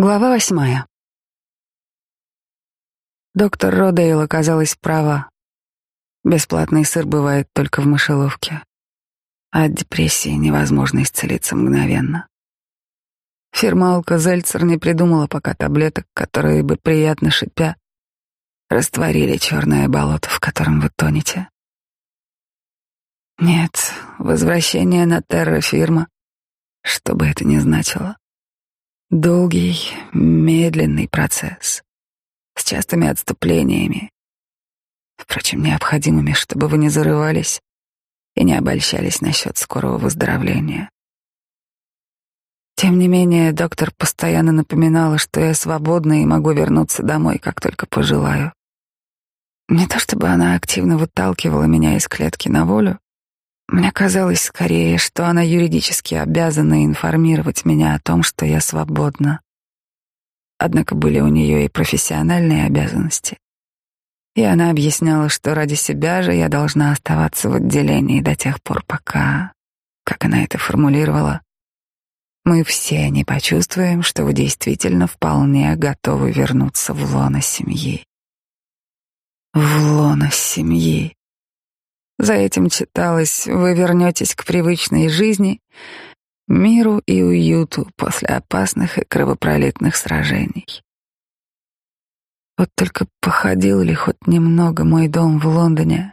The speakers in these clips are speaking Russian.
Глава восьмая. Доктор Родейл оказалась права. Бесплатный сыр бывает только в мышеловке. А от депрессии невозможно исцелиться мгновенно. Фирма Алка-Зельцер не придумала пока таблеток, которые бы, приятно шипя, растворили черное болото, в котором вы тонете. Нет, возвращение на терра-фирма, что бы это ни значило, Долгий, медленный процесс с частыми отступлениями, впрочем, необходимыми, чтобы вы не зарывались и не обольщались насчет скорого выздоровления. Тем не менее, доктор постоянно напоминала, что я свободна и могу вернуться домой, как только пожелаю. Не то чтобы она активно выталкивала меня из клетки на волю, мне казалось скорее, что она юридически обязана информировать меня о том, что я свободна. Однако были у нее и профессиональные обязанности. И она объясняла, что ради себя же я должна оставаться в отделении до тех пор, пока, как она это формулировала, мы все не почувствуем, что вы действительно вполне готовы вернуться в лоно семьи. В лоно семьи. За этим читалось «Вы вернетесь к привычной жизни, миру и уюту после опасных и кровопролитных сражений». Вот только походил ли хоть немного мой дом в Лондоне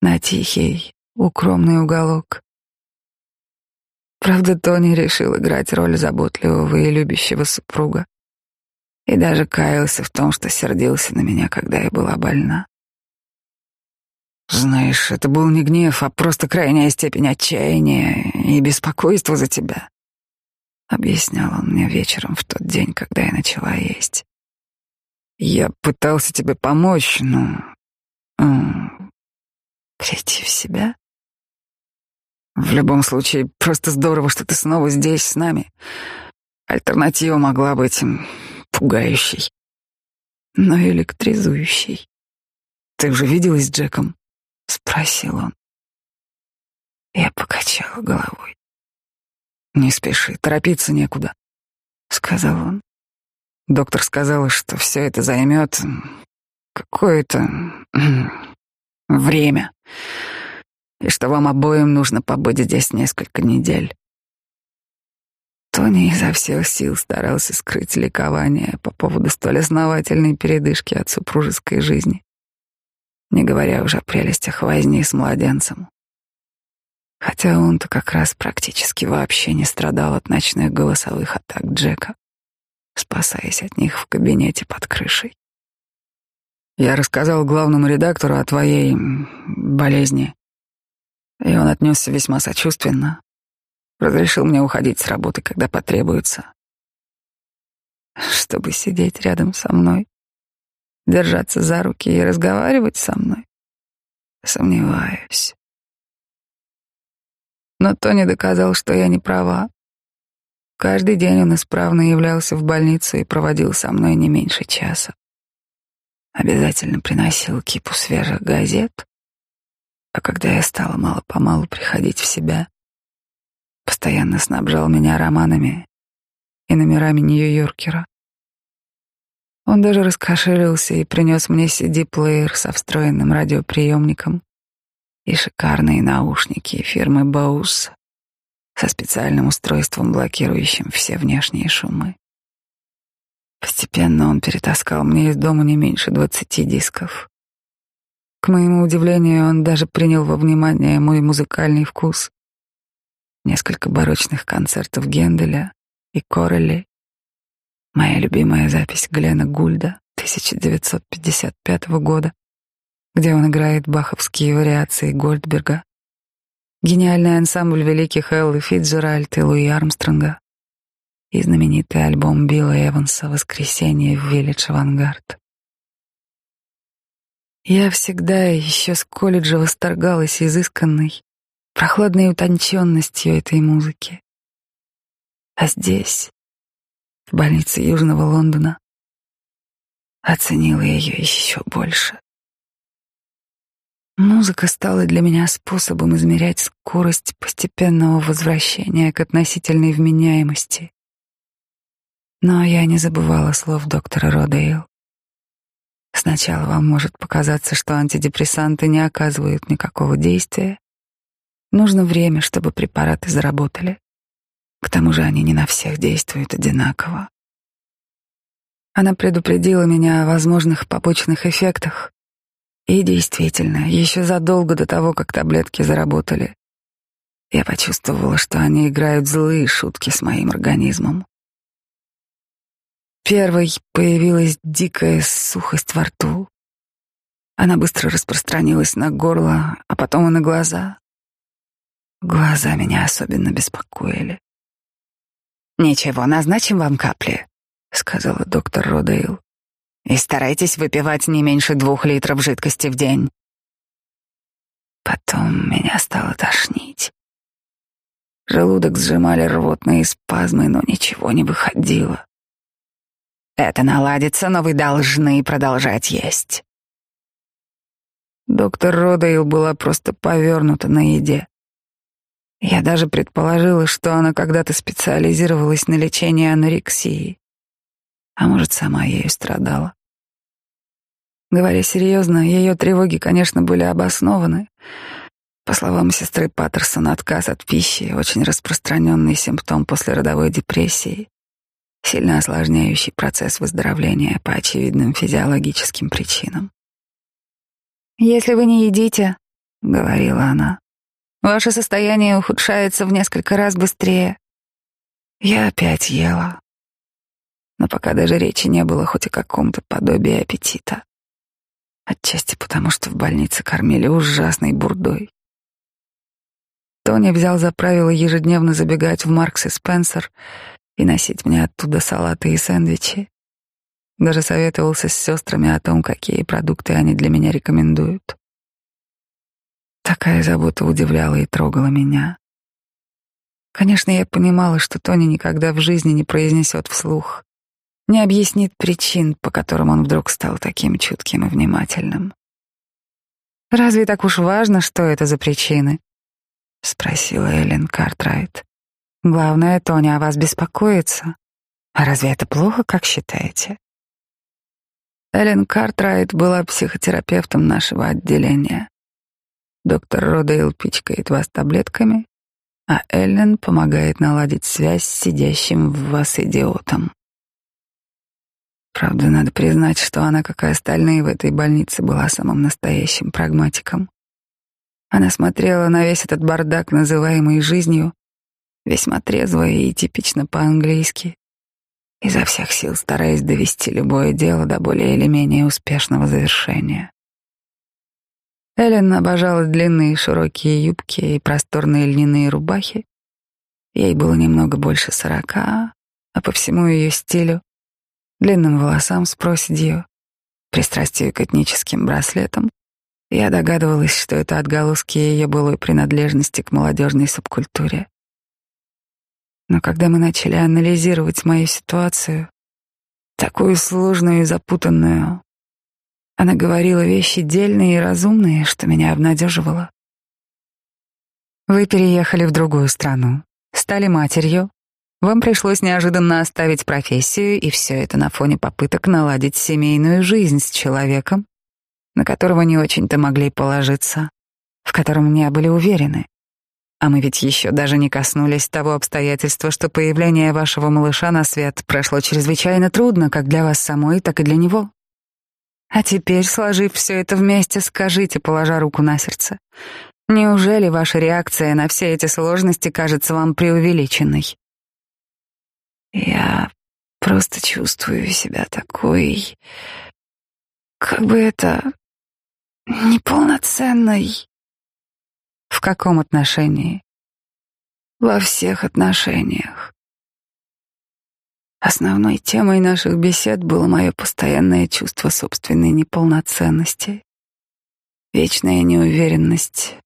на тихий, укромный уголок. Правда, Тони решил играть роль заботливого и любящего супруга и даже каялся в том, что сердился на меня, когда я была больна. Знаешь, это был не гнев, а просто крайняя степень отчаяния и беспокойства за тебя. Объяснял он мне вечером в тот день, когда я начала есть. Я пытался тебе помочь, но... Прийти в себя? В любом случае, просто здорово, что ты снова здесь с нами. Альтернатива могла быть пугающей, но электризующей. Ты уже виделась с Джеком? Спросил он. Я покачала головой. Не спеши, торопиться некуда, сказал он. Доктор сказала, что все это займет какое-то время, и что вам обоим нужно побыть здесь несколько недель. Тони изо всех сил старался скрыть ликование по поводу столь основательной передышки от супружеской жизни не говоря уже о прелестях возни с младенцем. Хотя он-то как раз практически вообще не страдал от ночных голосовых атак Джека, спасаясь от них в кабинете под крышей. Я рассказал главному редактору о твоей болезни, и он отнесся весьма сочувственно. Разрешил мне уходить с работы, когда потребуется, чтобы сидеть рядом со мной держаться за руки и разговаривать со мной? Сомневаюсь. Но Тони доказал, что я не права. Каждый день он исправно являлся в больницу и проводил со мной не меньше часа. Обязательно приносил кипу свежих газет, а когда я стала мало-помалу приходить в себя, постоянно снабжал меня романами и номерами Нью-Йоркера. Он даже раскошелился и принес мне CD-плеер со встроенным радиоприемником и шикарные наушники фирмы Bose со специальным устройством, блокирующим все внешние шумы. Постепенно он перетаскал мне из дома не меньше двадцати дисков. К моему удивлению, он даже принял во внимание мой музыкальный вкус. Несколько барочных концертов Генделя и Корелли, Моя любимая запись Глена Гульда 1955 года, где он играет баховские вариации Гольдберга, гениальный ансамбль великих Эллы Фитджеральд и Луи Армстронга и знаменитый альбом Билла Эванса «Воскресенье в Виллидж Авангард». Я всегда еще с колледжа восторгалась изысканной, прохладной утонченностью этой музыки. А здесь, в больнице Южного Лондона, оценила ее еще больше. Музыка стала для меня способом измерять скорость постепенного возвращения к относительной вменяемости. Но я не забывала слов доктора Родейл. Сначала вам может показаться, что антидепрессанты не оказывают никакого действия. Нужно время, чтобы препараты заработали. К тому же они не на всех действуют одинаково. Она предупредила меня о возможных побочных эффектах. И действительно, еще задолго до того, как таблетки заработали, я почувствовала, что они играют злые шутки с моим организмом. Первой появилась дикая сухость во рту. Она быстро распространилась на горло, а потом и на глаза. Глаза меня особенно беспокоили. «Ничего, назначим вам капли», — сказала доктор Родейл. «И старайтесь выпивать не меньше двух литров жидкости в день». Потом меня стало тошнить. Желудок сжимали рвотные спазмы, но ничего не выходило. Это наладится, но вы должны продолжать есть. Доктор Родейл была просто повернута на еде. Я даже предположила, что она когда-то специализировалась на лечении анорексии. А может, сама ею страдала. Говоря серьезно, ее тревоги, конечно, были обоснованы. По словам сестры Паттерсон, отказ от пищи — очень распространенный симптом послеродовой депрессии, сильно осложняющий процесс выздоровления по очевидным физиологическим причинам. «Если вы не едите, — говорила она, Ваше состояние ухудшается в несколько раз быстрее. Я опять ела. Но пока даже речи не было хоть о каком-то подобии аппетита. Отчасти потому, что в больнице кормили ужасной бурдой. Тони взял за правило ежедневно забегать в Маркс и Спенсер и носить мне оттуда салаты и сэндвичи. Даже советовался с сестрами о том, какие продукты они для меня рекомендуют. Такая забота удивляла и трогала меня. Конечно, я понимала, что Тони никогда в жизни не произнесет вслух, не объяснит причин, по которым он вдруг стал таким чутким и внимательным. «Разве так уж важно, что это за причины?» — спросила Эллен Картрайт. «Главное, Тони о вас беспокоится. А разве это плохо, как считаете?» Эллен Картрайт была психотерапевтом нашего отделения. Доктор Родейл пичкает вас таблетками, а Эллен помогает наладить связь с сидящим в вас идиотом. Правда, надо признать, что она, как и остальные в этой больнице, была самым настоящим прагматиком. Она смотрела на весь этот бардак, называемый жизнью, весьма трезво и типично по-английски, изо всех сил стараясь довести любое дело до более или менее успешного завершения. Эллен обожала длинные широкие юбки и просторные льняные рубахи. Ей было немного больше сорока, а по всему ее стилю, длинным волосам с проседью, пристрастию к этническим браслетам, я догадывалась, что это отголоски ее былой принадлежности к молодежной субкультуре. Но когда мы начали анализировать мою ситуацию, такую сложную и запутанную, она говорила вещи дельные и разумные, что меня обнадеживало. Вы переехали в другую страну, стали матерью. Вам пришлось неожиданно оставить профессию, и все это на фоне попыток наладить семейную жизнь с человеком, на которого не очень-то могли положиться, в котором не были уверены. А мы ведь еще даже не коснулись того обстоятельства, что появление вашего малыша на свет прошло чрезвычайно трудно как для вас самой, так и для него. А теперь, сложив все это вместе, скажите, положа руку на сердце, неужели ваша реакция на все эти сложности кажется вам преувеличенной? Я просто чувствую себя такой, как бы это, неполноценной. В каком отношении? Во всех отношениях. Основной темой наших бесед было мое постоянное чувство собственной неполноценности, вечная неуверенность,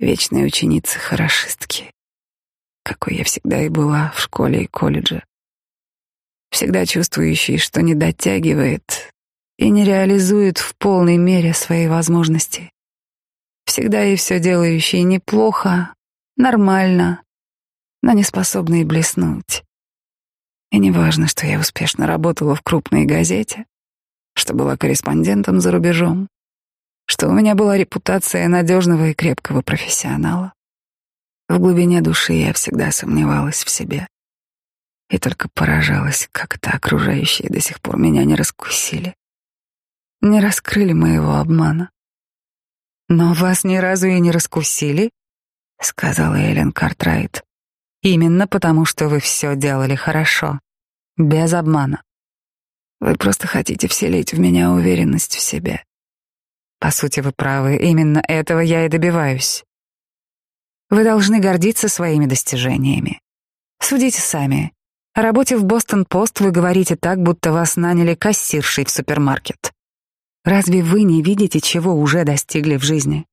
вечная ученица-хорошистки, какой я всегда и была в школе и колледже, всегда чувствующей, что не дотягивает и не реализует в полной мере свои возможности, всегда и все делающей неплохо, нормально, но не способной блеснуть И не важно, что я успешно работала в крупной газете, что была корреспондентом за рубежом, что у меня была репутация надежного и крепкого профессионала. В глубине души я всегда сомневалась в себе и только поражалась, как это окружающие до сих пор меня не раскусили, не раскрыли моего обмана. «Но вас ни разу и не раскусили», — сказала Эллен Картрайт. «Именно потому, что вы все делали хорошо, без обмана. Вы просто хотите вселить в меня уверенность в себе. По сути, вы правы, именно этого я и добиваюсь. Вы должны гордиться своими достижениями. Судите сами. О работе в Бостон-Пост вы говорите так, будто вас наняли кассиршей в супермаркет. Разве вы не видите, чего уже достигли в жизни?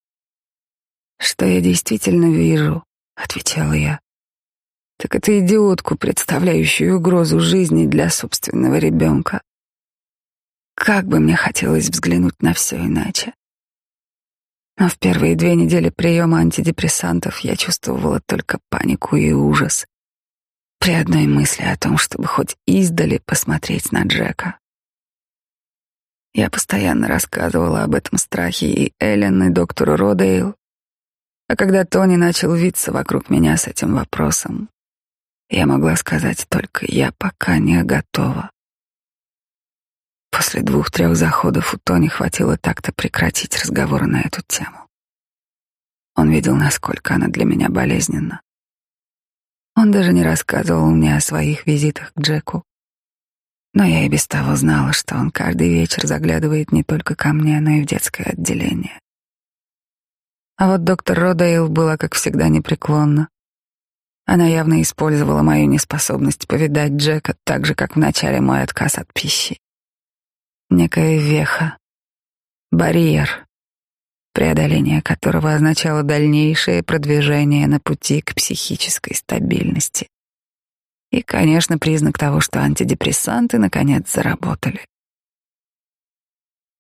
Что я действительно вижу, отвечала я. Так это идиотку, представляющую угрозу жизни для собственного ребенка. Как бы мне хотелось взглянуть на все иначе. Но в первые две недели приема антидепрессантов я чувствовала только панику и ужас при одной мысли о том, чтобы хоть издали посмотреть на Джека. Я постоянно рассказывала об этом страхе и Эллен, и доктору Родейл. А когда Тони начал виться вокруг меня с этим вопросом, я могла сказать только «я пока не готова». После двух-трех заходов у Тони хватило так-то прекратить разговоры на эту тему. Он видел, насколько она для меня болезненна. Он даже не рассказывал мне о своих визитах к Джеку. Но я и без того знала, что он каждый вечер заглядывает не только ко мне, но и в детское отделение. А вот доктор Родейл была, как всегда, непреклонна. Она явно использовала мою неспособность повидать Джека так же, как в начале мой отказ от пищи. Некая веха, барьер, преодоление которого означало дальнейшее продвижение на пути к психической стабильности. И, конечно, признак того, что антидепрессанты наконец заработали.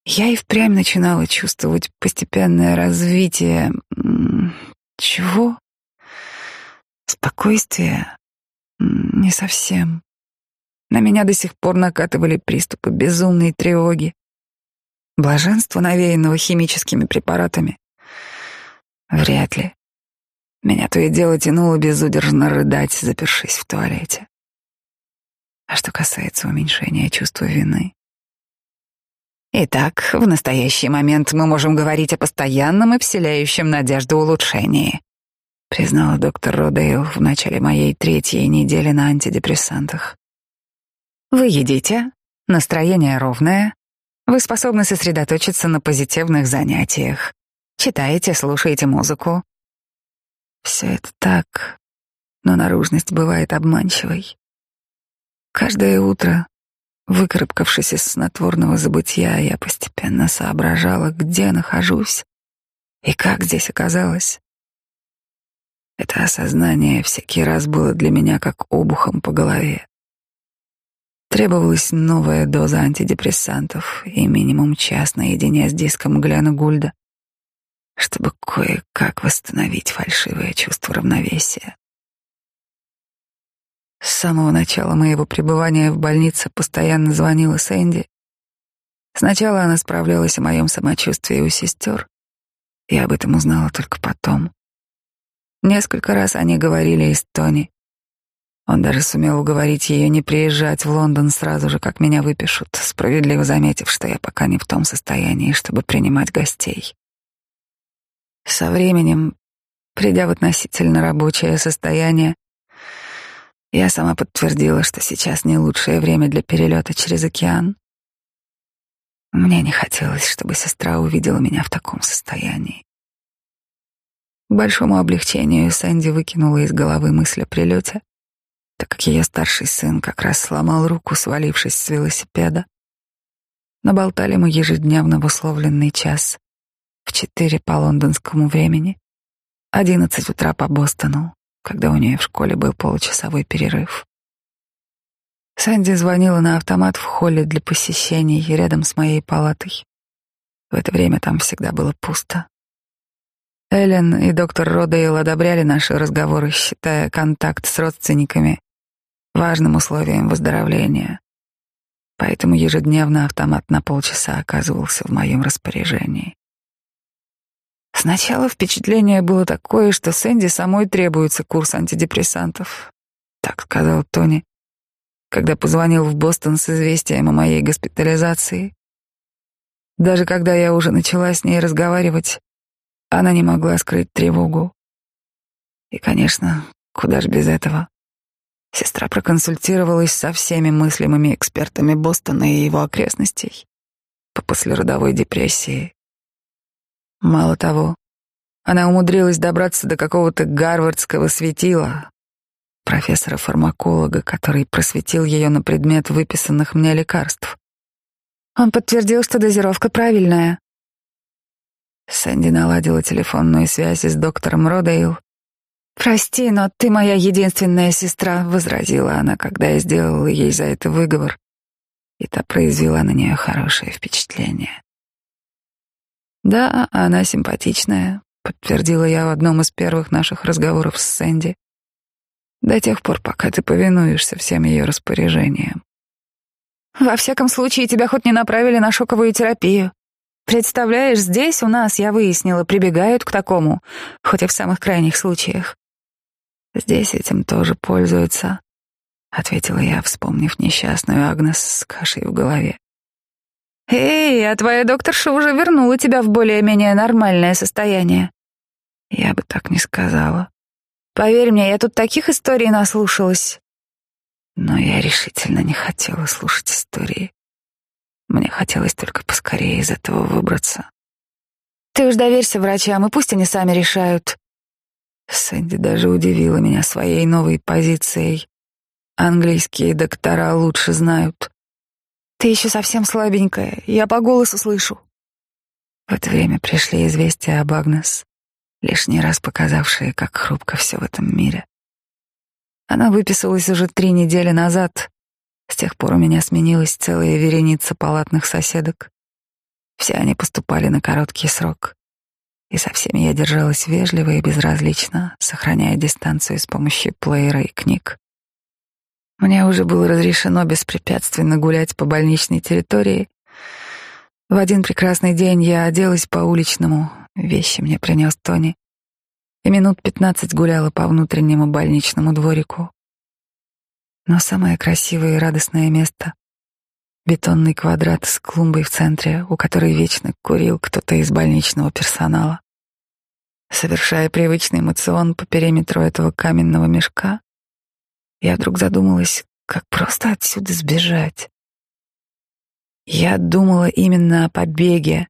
Я и впрямь начинала чувствовать постепенное развитие... Чего? Спокойствие? Не совсем. На меня до сих пор накатывали приступы безумной тревоги. Блаженство, навеянного химическими препаратами? Вряд ли. Меня то и дело тянуло безудержно рыдать, запершись в туалете. А что касается уменьшения чувства вины. Итак, в настоящий момент мы можем говорить о постоянном и вселяющем надежду улучшении, признала доктор Родейл в начале моей третьей недели на антидепрессантах. Вы едите, настроение ровное, вы способны сосредоточиться на позитивных занятиях, читаете, слушаете музыку, все это так, но наружность бывает обманчивой. Каждое утро, выкарабкавшись из снотворного забытия, я постепенно соображала, где нахожусь и как здесь оказалось. Это осознание всякий раз было для меня как обухом по голове. Требовалась новая доза антидепрессантов и минимум час наедине с диском Глена Гульда, чтобы кое-как восстановить фальшивое чувство равновесия. С самого начала моего пребывания в больнице постоянно звонила Сэнди. Сначала она справлялась о моем самочувствии у сестер. Я об этом узнала только потом. Несколько раз они говорили из Тони. Он даже сумел уговорить ее не приезжать в Лондон сразу же, как меня выпишут, справедливо заметив, что я пока не в том состоянии, чтобы принимать гостей. Со временем, придя в относительно рабочее состояние, я сама подтвердила, что сейчас не лучшее время для перелета через океан. Мне не хотелось, чтобы сестра увидела меня в таком состоянии. К большому облегчению Сэнди выкинула из головы мысль о прилете, так как ее старший сын как раз сломал руку, свалившись с велосипеда. Наболтали мы ежедневно в условленный час в четыре по лондонскому времени, одиннадцать утра по Бостону, когда у нее в школе был получасовой перерыв. Санди звонила на автомат в холле для посещений рядом с моей палатой. В это время там всегда было пусто. Эллен и доктор Родейл одобряли наши разговоры, считая контакт с родственниками важным условием выздоровления. Поэтому ежедневно автомат на полчаса оказывался в моем распоряжении. Сначала впечатление было такое, что Сэнди самой требуется курс антидепрессантов. Так сказал Тони, когда позвонил в Бостон с известием о моей госпитализации. Даже когда я уже начала с ней разговаривать, она не могла скрыть тревогу. И, конечно, куда ж без этого. Сестра проконсультировалась со всеми мыслимыми экспертами Бостона и его окрестностей по послеродовой депрессии. Мало того, она умудрилась добраться до какого-то гарвардского светила, профессора-фармаколога, который просветил ее на предмет выписанных мне лекарств. Он подтвердил, что дозировка правильная. Сэнди наладила телефонную связь с доктором Родейл. «Прости, но ты моя единственная сестра», — возразила она, когда я сделала ей за это выговор, и та произвела на нее хорошее впечатление. «Да, она симпатичная», — подтвердила я в одном из первых наших разговоров с Сэнди. «До тех пор, пока ты повинуешься всем ее распоряжениям». «Во всяком случае, тебя хоть не направили на шоковую терапию. Представляешь, здесь у нас, я выяснила, прибегают к такому, хоть и в самых крайних случаях». «Здесь этим тоже пользуются», — ответила я, вспомнив несчастную Агнес с кашей в голове. «Эй, а твоя докторша уже вернула тебя в более-менее нормальное состояние». Я бы так не сказала. Поверь мне, я тут таких историй наслушалась. Но я решительно не хотела слушать истории. Мне хотелось только поскорее из этого выбраться. Ты уж доверься врачам, и пусть они сами решают. Сэнди даже удивила меня своей новой позицией. Английские доктора лучше знают. Ты еще совсем слабенькая, я по голосу слышу. В это время пришли известия об Агнес, лишний раз показавшие, как хрупко все в этом мире. Она выписалась уже три недели назад. С тех пор у меня сменилась целая вереница палатных соседок. Все они поступали на короткий срок. И со всеми я держалась вежливо и безразлично, сохраняя дистанцию с помощью плеера и книг. Мне уже было разрешено беспрепятственно гулять по больничной территории. В один прекрасный день я оделась по-уличному, вещи мне принес Тони, и минут пятнадцать гуляла по внутреннему больничному дворику. Но самое красивое и радостное место — бетонный квадрат с клумбой в центре, у которой вечно курил кто-то из больничного персонала. Совершая привычный эмоцион по периметру этого каменного мешка, я вдруг задумалась, как просто отсюда сбежать. Я думала именно о побеге,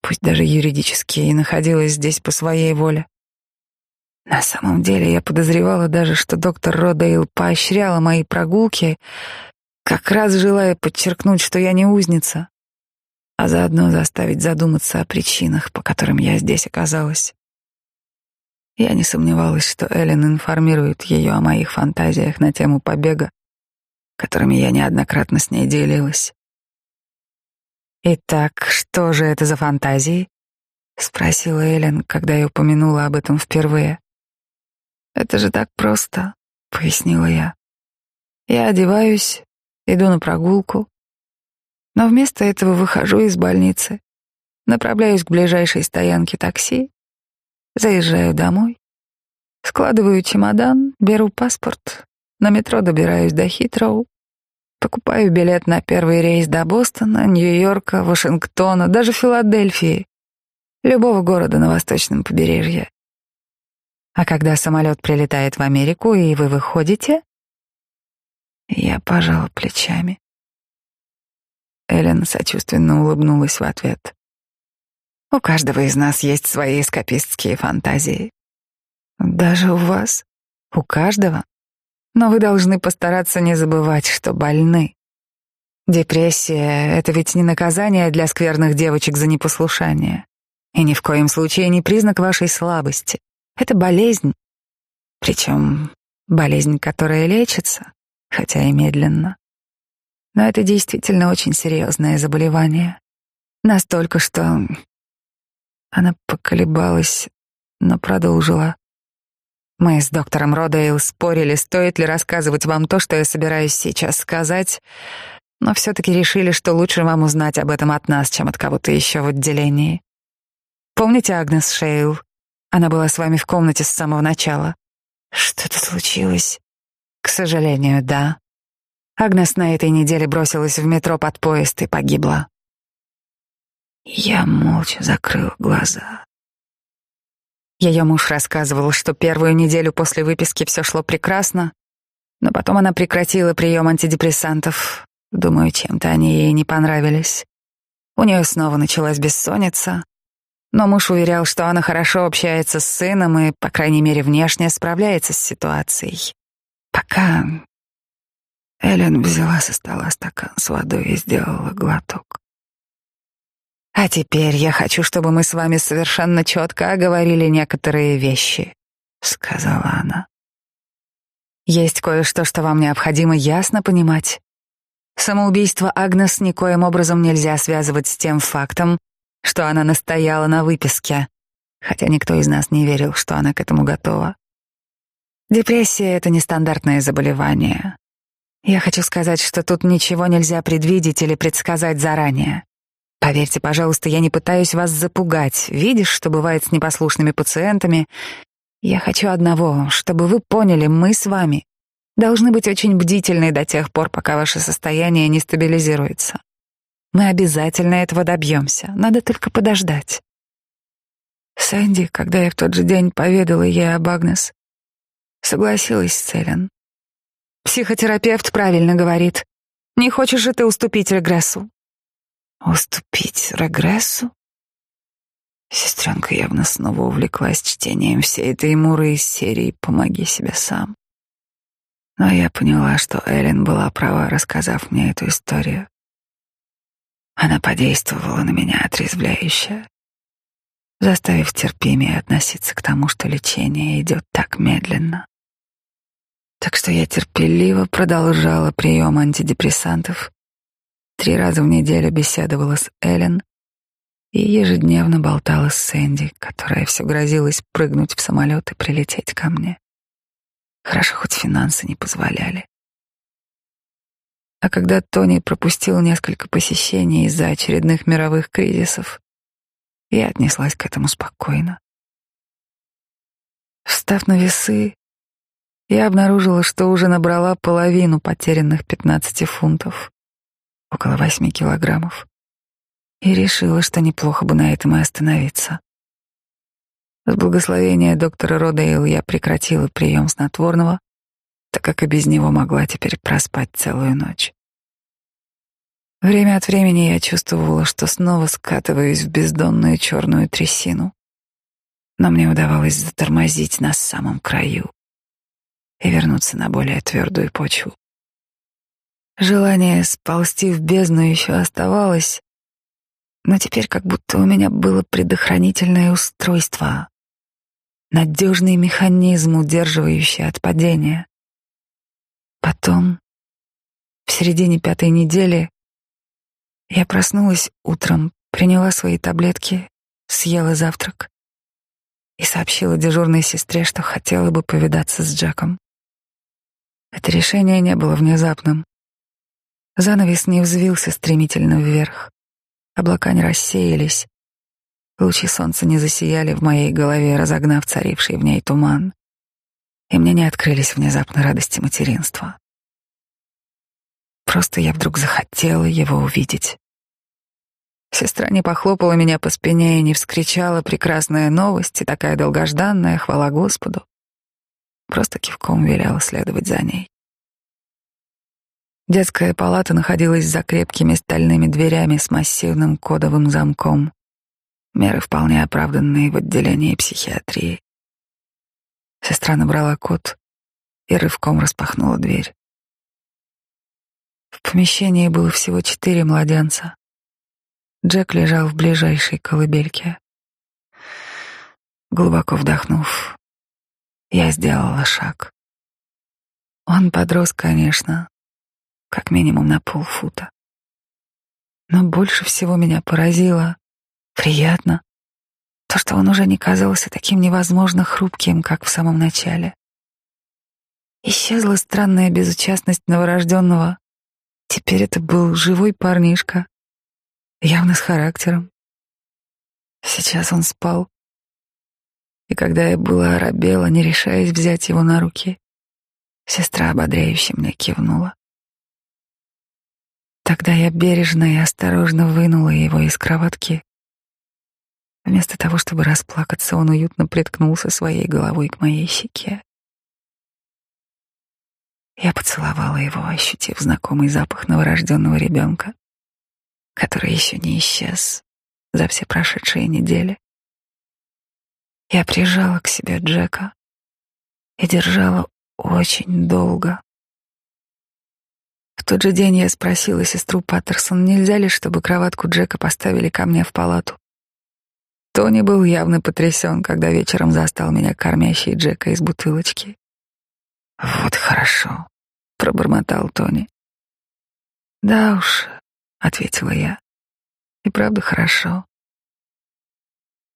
пусть даже юридически, и находилась здесь по своей воле. На самом деле я подозревала даже, что доктор Родейл поощряла мои прогулки, как раз желая подчеркнуть, что я не узница, а заодно заставить задуматься о причинах, по которым я здесь оказалась. Я не сомневалась, что Эллен информирует ее о моих фантазиях на тему побега, которыми я неоднократно с ней делилась. «Итак, что же это за фантазии?» — спросила Эллен, когда я упомянула об этом впервые. «Это же так просто», — пояснила я. «Я одеваюсь, иду на прогулку, но вместо этого выхожу из больницы, направляюсь к ближайшей стоянке такси Заезжаю домой, складываю чемодан, беру паспорт, на метро добираюсь до Хитроу, покупаю билет на первый рейс до Бостона, Нью-Йорка, Вашингтона, даже Филадельфии, любого города на восточном побережье. А когда самолет прилетает в Америку и вы выходите? Я пожала плечами. Эллен сочувственно улыбнулась в ответ. У каждого из нас есть свои эскапистские фантазии. Даже у вас? У каждого? Но вы должны постараться не забывать, что больны. Депрессия — это ведь не наказание для скверных девочек за непослушание. И ни в коем случае не признак вашей слабости. Это болезнь. Причем болезнь, которая лечится, хотя и медленно. Но это действительно очень серьезное заболевание. Настолько, что она поколебалась, но продолжила. Мы с доктором Родейл спорили, стоит ли рассказывать вам то, что я собираюсь сейчас сказать, но все-таки решили, что лучше вам узнать об этом от нас, чем от кого-то еще в отделении. Помните Агнес Шейл? Она была с вами в комнате с самого начала. Что-то случилось? К сожалению, да. Агнес на этой неделе бросилась в метро под поезд и погибла. Я молча закрыл глаза. Ее муж рассказывал, что первую неделю после выписки все шло прекрасно, но потом она прекратила прием антидепрессантов. Думаю, чем-то они ей не понравились. У нее снова началась бессонница, но муж уверял, что она хорошо общается с сыном и, по крайней мере, внешне справляется с ситуацией. Пока Эллен взяла со стола стакан с водой и сделала глоток. А теперь я хочу, чтобы мы с вами совершенно четко оговорили некоторые вещи, сказала она. Есть кое-что, что вам необходимо ясно понимать. Самоубийство Агнес никоим образом нельзя связывать с тем фактом, что она настояла на выписке, хотя никто из нас не верил, что она к этому готова. Депрессия — это нестандартное заболевание. Я хочу сказать, что тут ничего нельзя предвидеть или предсказать заранее. Поверьте, пожалуйста, я не пытаюсь вас запугать. Видишь, что бывает с непослушными пациентами? Я хочу одного, чтобы вы поняли, мы с вами должны быть очень бдительны до тех пор, пока ваше состояние не стабилизируется. Мы обязательно этого добьемся. Надо только подождать. Сэнди, когда я в тот же день поведала ей об Агнес, согласилась с Эллен. Психотерапевт правильно говорит. Не хочешь же ты уступить регрессу? Уступить регрессу? Сестренка явно снова увлеклась чтением всей этой муры из серии «Помоги себе сам». Но я поняла, что Эллен была права, рассказав мне эту историю. Она подействовала на меня отрезвляюще, заставив терпимее относиться к тому, что лечение идет так медленно. Так что я терпеливо продолжала прием антидепрессантов, три раза в неделю беседовала с Эллен и ежедневно болтала с Сэнди, которая все грозилась прыгнуть в самолет и прилететь ко мне. Хорошо, хоть финансы не позволяли. А когда Тони пропустил несколько посещений из-за очередных мировых кризисов, я отнеслась к этому спокойно. Встав на весы, я обнаружила, что уже набрала половину потерянных 15 фунтов, около 8 килограммов, и решила, что неплохо бы на этом и остановиться. С благословения доктора Родейл я прекратила прием снотворного, так как и без него могла теперь проспать целую ночь. Время от времени я чувствовала, что снова скатываюсь в бездонную черную трясину, но мне удавалось затормозить на самом краю и вернуться на более твердую почву. Желание сползти в бездну еще оставалось, но теперь как будто у меня было предохранительное устройство, надежный механизм, удерживающий от падения. Потом, в середине пятой недели, я проснулась утром, приняла свои таблетки, съела завтрак и сообщила дежурной сестре, что хотела бы повидаться с Джеком. Это решение не было внезапным. Занавес не взвился стремительно вверх, облака не рассеялись, Лучи солнца не засияли в моей голове, разогнав царивший в ней туман, и мне не открылись внезапно радости материнства. Просто я вдруг захотела его увидеть. Сестра не похлопала меня по спине и не вскричала «прекрасная новость» и такая долгожданная, хвала Господу. Просто кивком велела следовать за ней. Детская палата находилась за крепкими стальными дверями с массивным кодовым замком. Меры вполне оправданные в отделении психиатрии. Сестра набрала код и рывком распахнула дверь. В помещении было всего четыре младенца. Джек лежал в ближайшей колыбельке. Глубоко вдохнув, я сделала шаг. Он подрос, конечно, как минимум на полфута. Но больше всего меня поразило, Приятно. То, то, что он уже не казался таким невозможно хрупким, как в самом начале. Исчезла странная безучастность новорожденного. Теперь это был живой парнишка, явно с характером. Сейчас он спал. И когда я была оробела, не решаясь взять его на руки, сестра ободряюще мне кивнула. Тогда я бережно и осторожно вынула его из кроватки. Вместо того, чтобы расплакаться, он уютно приткнулся своей головой к моей щеке. Я поцеловала его, ощутив знакомый запах новорожденного ребенка, который еще не исчез за все прошедшие недели. Я прижала к себе Джека и держала очень долго. В тот же день я спросила сестру Паттерсон, нельзя ли, чтобы кроватку Джека поставили ко мне в палату. Тони был явно потрясен, когда вечером застал меня кормящей Джека из бутылочки. «Вот хорошо», — пробормотал Тони. «Да уж», — ответила я, — «и правда хорошо».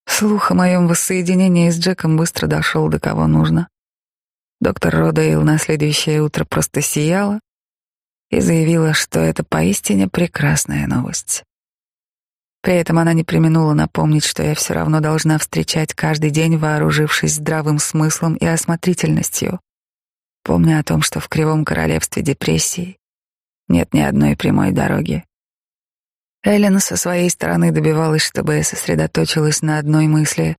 Слух о моем воссоединении с Джеком быстро дошел до кого нужно. Доктор Родейл на следующее утро просто сияла и заявила, что это поистине прекрасная новость. При этом она не применула напомнить, что я все равно должна встречать каждый день, вооружившись здравым смыслом и осмотрительностью, помня о том, что в Кривом Королевстве депрессии нет ни одной прямой дороги. Эллен со своей стороны добивалась, чтобы я сосредоточилась на одной мысли.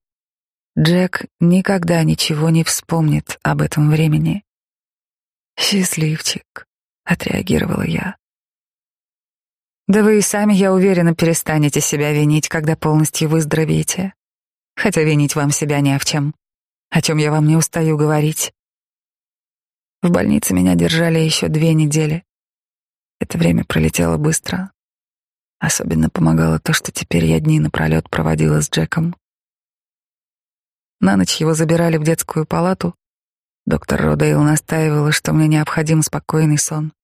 Джек никогда ничего не вспомнит об этом времени. «Счастливчик», — отреагировала я. Да вы и сами, я уверена, перестанете себя винить, когда полностью выздоровеете. Хотя винить вам себя не в чем, о чем я вам не устаю говорить. В больнице меня держали еще две недели. Это время пролетело быстро. Особенно помогало то, что теперь я дни напролет проводила с Джеком. На ночь его забирали в детскую палату. Доктор Родейл настаивала, что мне необходим спокойный сон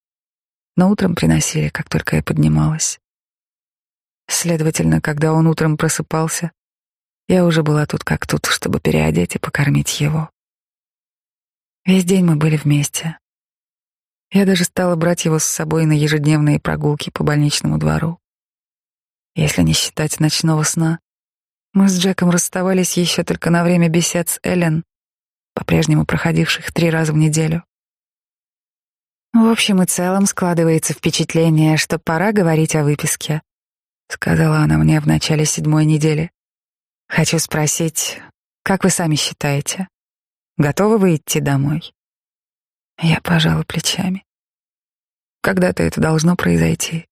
но утром приносили, как только я поднималась. Следовательно, когда он утром просыпался, я уже была тут как тут, чтобы переодеть и покормить его. Весь день мы были вместе. Я даже стала брать его с собой на ежедневные прогулки по больничному двору. Если не считать ночного сна, мы с Джеком расставались еще только на время бесед с Эллен, по-прежнему проходивших три раза в неделю. В общем и целом складывается впечатление, что пора говорить о выписке, сказала она мне в начале седьмой недели. Хочу спросить, как вы сами считаете, готовы вы идти домой? Я пожала плечами. Когда-то это должно произойти.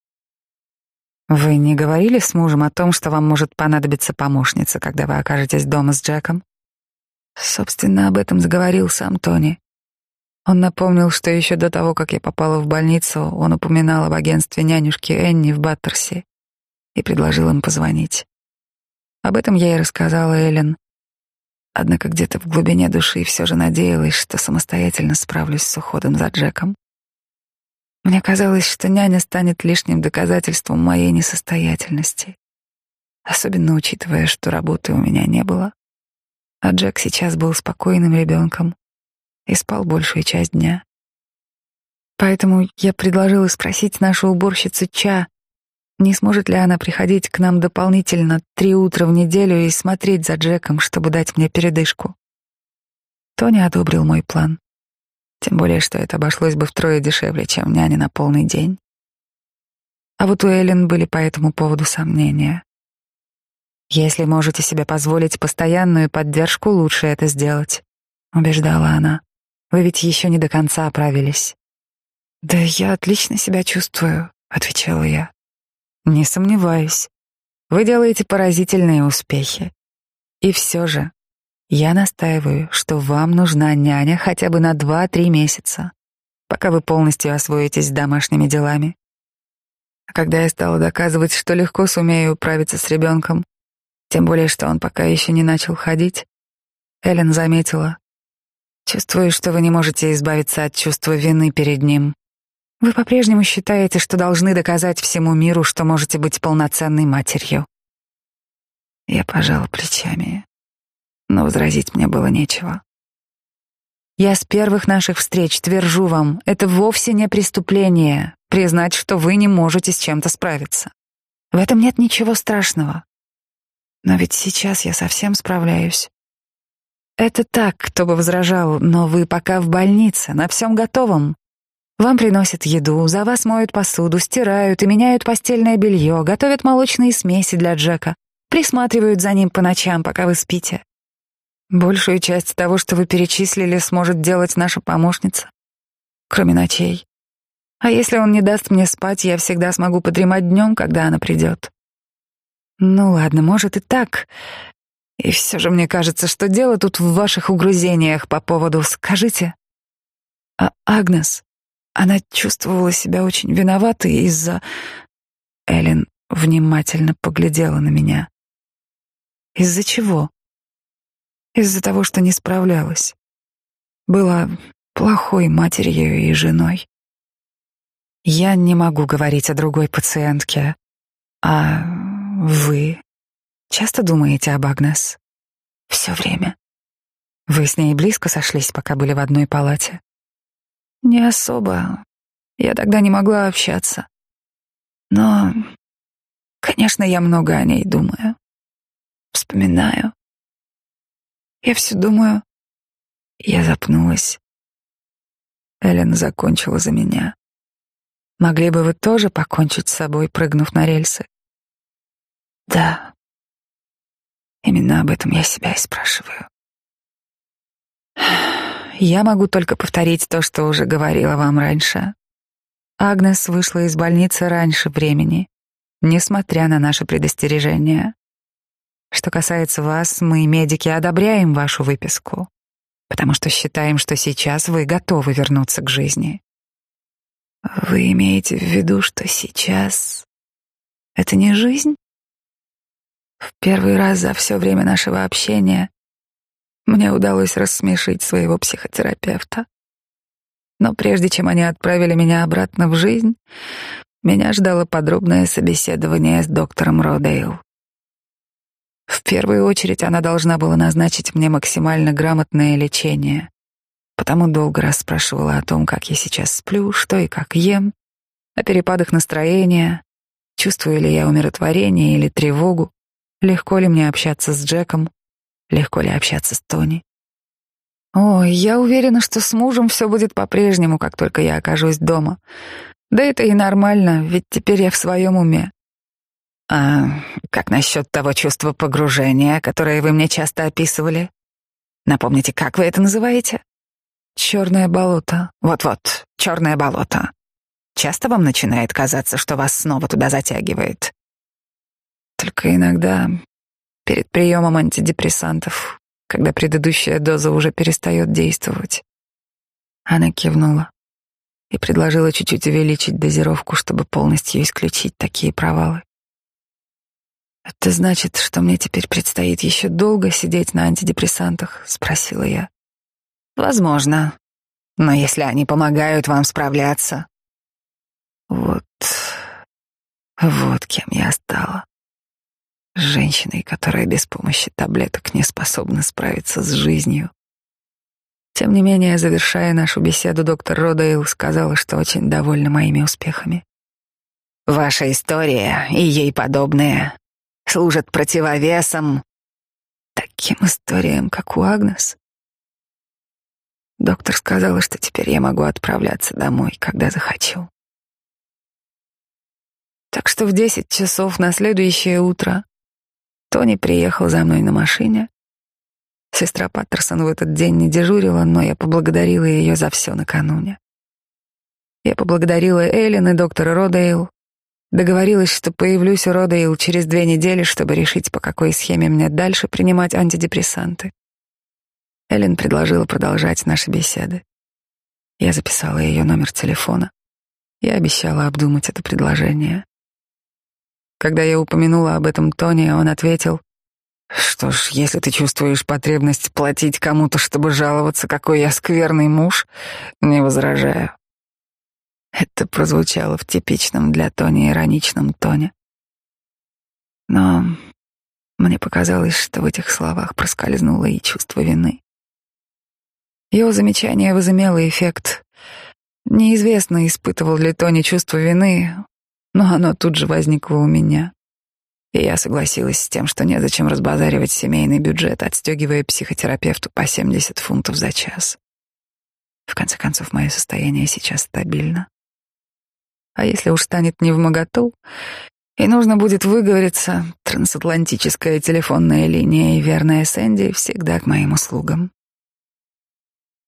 Вы не говорили с мужем о том, что вам может понадобиться помощница, когда вы окажетесь дома с Джеком? Собственно, об этом заговорил сам Тони. Он напомнил, что еще до того, как я попала в больницу, он упоминал об агентстве нянюшки Энни в Баттерсе и предложил им позвонить. Об этом я и рассказала Эллен. Однако где-то в глубине души все же надеялась, что самостоятельно справлюсь с уходом за Джеком. Мне казалось, что няня станет лишним доказательством моей несостоятельности, особенно учитывая, что работы у меня не было, а Джек сейчас был спокойным ребенком, и спал большую часть дня. Поэтому я предложила спросить нашу уборщицу Ча, не сможет ли она приходить к нам дополнительно три утра в неделю и смотреть за Джеком, чтобы дать мне передышку. Тони одобрил мой план. Тем более, что это обошлось бы втрое дешевле, чем няня на полный день. А вот у Эллен были по этому поводу сомнения. «Если можете себе позволить постоянную поддержку, лучше это сделать», — убеждала она. Вы ведь еще не до конца оправились. Да я отлично себя чувствую, отвечала я. Не сомневаюсь. Вы делаете поразительные успехи. И все же я настаиваю, что вам нужна няня хотя бы на два-три месяца, пока вы полностью освоитесь с домашними делами. А когда я стала доказывать, что легко сумею управиться с ребенком, тем более, что он пока еще не начал ходить, Эллен заметила, Чувствую, что вы не можете избавиться от чувства вины перед ним. Вы по-прежнему считаете, что должны доказать всему миру, что можете быть полноценной матерью. Я пожала плечами. но возразить мне было нечего. Я с первых наших встреч твержу вам, это вовсе не преступление признать, что вы не можете с чем-то справиться. В этом нет ничего страшного. Но ведь сейчас я совсем справляюсь. Это так, кто бы возражал, но вы пока в больнице, на всем готовом. Вам приносят еду, за вас моют посуду, стирают и меняют постельное белье, готовят молочные смеси для Джека, присматривают за ним по ночам, пока вы спите. Большую часть того, что вы перечислили, сможет делать наша помощница, кроме ночей. А если он не даст мне спать, я всегда смогу подремать днем, когда она придет. Ну ладно, может и так. И все же мне кажется, что дело тут в ваших угрызениях по поводу «скажите». А Агнес, она чувствовала себя очень виноватой из-за... Эллен внимательно поглядела на меня. Из-за чего? Из-за того, что не справлялась. Была плохой матерью и женой. Я не могу говорить о другой пациентке. А вы часто думаете об Агнес? Все время. Вы с ней близко сошлись, пока были в одной палате? Не особо. Я тогда не могла общаться. Но, конечно, я много о ней думаю. Вспоминаю. Я все думаю. Я запнулась. Эллен закончила за меня. Могли бы вы тоже покончить с собой, прыгнув на рельсы? Да. Именно об этом я себя и спрашиваю. Я могу только повторить то, что уже говорила вам раньше. Агнес вышла из больницы раньше времени, несмотря на наше предостережение. Что касается вас, мы, медики, одобряем вашу выписку, потому что считаем, что сейчас вы готовы вернуться к жизни. Вы имеете в виду, что сейчас это не жизнь? В первый раз за все время нашего общения мне удалось рассмешить своего психотерапевта. Но прежде чем они отправили меня обратно в жизнь, меня ждало подробное собеседование с доктором Родейл. В первую очередь она должна была назначить мне максимально грамотное лечение, потому долго расспрашивала о том, как я сейчас сплю, что и как ем, о перепадах настроения, чувствую ли я умиротворение или тревогу, легко ли мне общаться с Джеком, Легко ли общаться с Тони? Ой, я уверена, что с мужем все будет по-прежнему, как только я окажусь дома. Да это и нормально, ведь теперь я в своем уме. А как насчет того чувства погружения, которое вы мне часто описывали? Напомните, как вы это называете? Черное болото. Вот-вот, черное болото. Часто вам начинает казаться, что вас снова туда затягивает? Только иногда перед приемом антидепрессантов, когда предыдущая доза уже перестает действовать. Она кивнула и предложила чуть-чуть увеличить дозировку, чтобы полностью исключить такие провалы. «Это значит, что мне теперь предстоит еще долго сидеть на антидепрессантах?» — спросила я. «Возможно. Но если они помогают вам справляться...» Вот... Вот кем я стала женщиной, которая без помощи таблеток не способна справиться с жизнью. Тем не менее, завершая нашу беседу, доктор Родейл сказала, что очень довольна моими успехами. Ваша история и ей подобные служат противовесом таким историям, как у Агнес. Доктор сказала, что теперь я могу отправляться домой, когда захочу. Так что в десять часов на следующее утро Тони приехал за мной на машине. Сестра Паттерсон в этот день не дежурила, но я поблагодарила ее за все накануне. Я поблагодарила Эллен и доктора Родейл. Договорилась, что появлюсь у Родейл через две недели, чтобы решить, по какой схеме мне дальше принимать антидепрессанты. Эллен предложила продолжать наши беседы. Я записала ее номер телефона. Я обещала обдумать это предложение. Когда я упомянула об этом Тони, он ответил, «Что ж, если ты чувствуешь потребность платить кому-то, чтобы жаловаться, какой я скверный муж, не возражаю». Это прозвучало в типичном для Тони ироничном тоне. Но Мне показалось, что в этих словах проскользнуло и чувство вины. Его замечание возымело эффект. Неизвестно, испытывал ли Тони чувство вины, но оно тут же возникло у меня. И я согласилась с тем, что незачем разбазаривать семейный бюджет, отстегивая психотерапевту по 70 фунтов за час. В конце концов, мое состояние сейчас стабильно. А если уж станет не в моготу, и нужно будет выговориться, трансатлантическая телефонная линия и верная Сэнди всегда к моим услугам.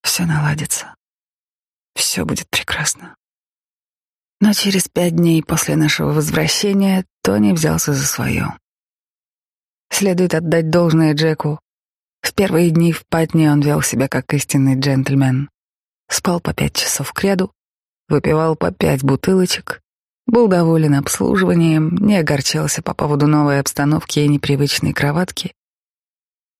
Все наладится. Все будет прекрасно. Но через пять дней после нашего возвращения Тони взялся за свое. Следует отдать должное Джеку. В первые дни в Патне он вел себя как истинный джентльмен. Спал по пять часов к ряду, выпивал по пять бутылочек, был доволен обслуживанием, не огорчался по поводу новой обстановки и непривычной кроватки.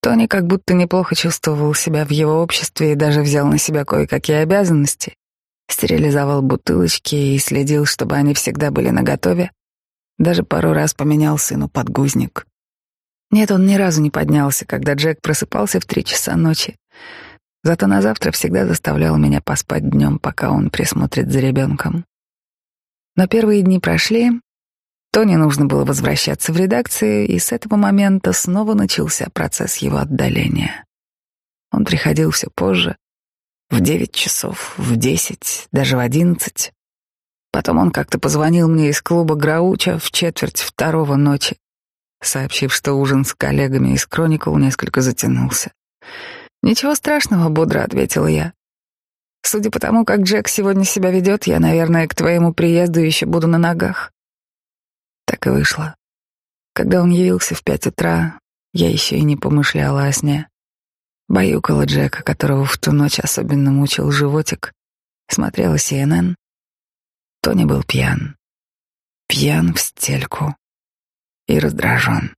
Тони как будто неплохо чувствовал себя в его обществе и даже взял на себя кое-какие обязанности. Стерилизовал бутылочки и следил, чтобы они всегда были наготове. Даже пару раз поменял сыну подгузник. Нет, он ни разу не поднялся, когда Джек просыпался в три часа ночи. Зато на завтра всегда заставлял меня поспать днем, пока он присмотрит за ребенком. Но первые дни прошли, Тони нужно было возвращаться в редакцию, и с этого момента снова начался процесс его отдаления. Он приходил все позже, в девять часов, в десять, даже в одиннадцать. Потом он как-то позвонил мне из клуба Грауча в четверть второго ночи, сообщив, что ужин с коллегами из Кроникл несколько затянулся. «Ничего страшного», — бодро ответила я. Судя по тому, как Джек сегодня себя ведет, я, наверное, к твоему приезду еще буду на ногах. Так и вышло. Когда он явился в пять утра, я еще и не помышляла о сне. Баюкала Джека, которого в ту ночь особенно мучил животик, смотрела CNN. Тони был пьян. Пьян в стельку и раздражен.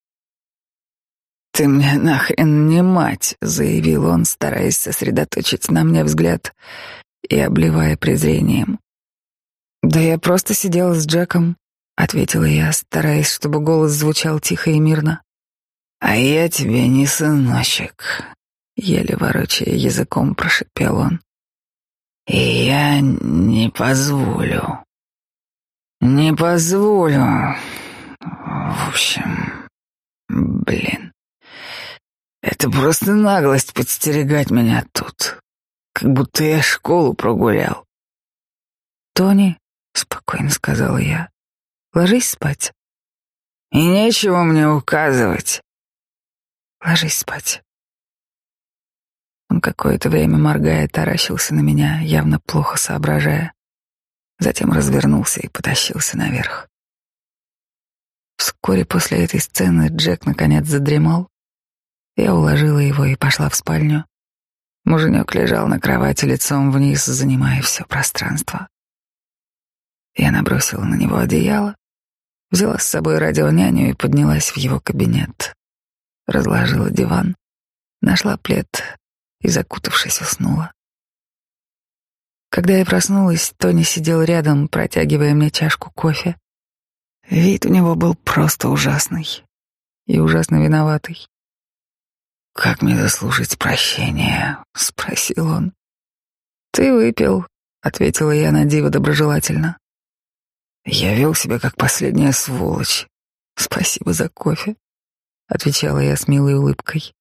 «Ты мне нахрен не мать», — заявил он, стараясь сосредоточить на мне взгляд и обливая презрением. «Да я просто сидела с Джеком», — ответила я, стараясь, чтобы голос звучал тихо и мирно. «А я тебе не сыночек», — еле ворочая языком прошипел он. «И я не позволю. Не позволю. В общем, блин». Это просто наглость подстерегать меня тут, как будто я школу прогулял. Тони, спокойно сказала я, ложись спать. И нечего мне указывать. Ложись спать. Он какое-то время моргая таращился на меня, явно плохо соображая. Затем развернулся и потащился наверх. Вскоре после этой сцены Джек наконец задремал, я уложила его и пошла в спальню. Муженек лежал на кровати лицом вниз, занимая все пространство. Я набросила на него одеяло, взяла с собой радионяню и поднялась в его кабинет. Разложила диван, нашла плед и, закутавшись, уснула. Когда я проснулась, Тони сидел рядом, протягивая мне чашку кофе. Вид у него был просто ужасный и ужасно виноватый. «Как мне заслужить прощения?» — спросил он. «Ты выпил», — ответила я на диво доброжелательно. «Я вел себя как последняя сволочь. Спасибо за кофе», — отвечала я с милой улыбкой.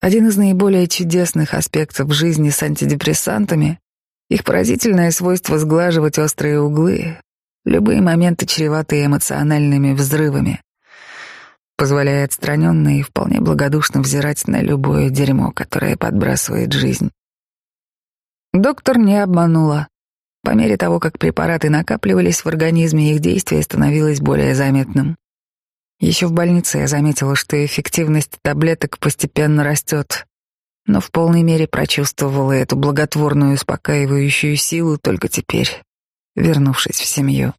Один из наиболее чудесных аспектов жизни с антидепрессантами — их поразительное свойство сглаживать острые углы, любые моменты чреватые эмоциональными взрывами позволяя отстраненно и вполне благодушно взирать на любое дерьмо, которое подбрасывает жизнь. Доктор не обманула. По мере того, как препараты накапливались в организме, их действие становилось более заметным. Еще в больнице я заметила, что эффективность таблеток постепенно растет, но в полной мере прочувствовала эту благотворную успокаивающую силу только теперь, вернувшись в семью.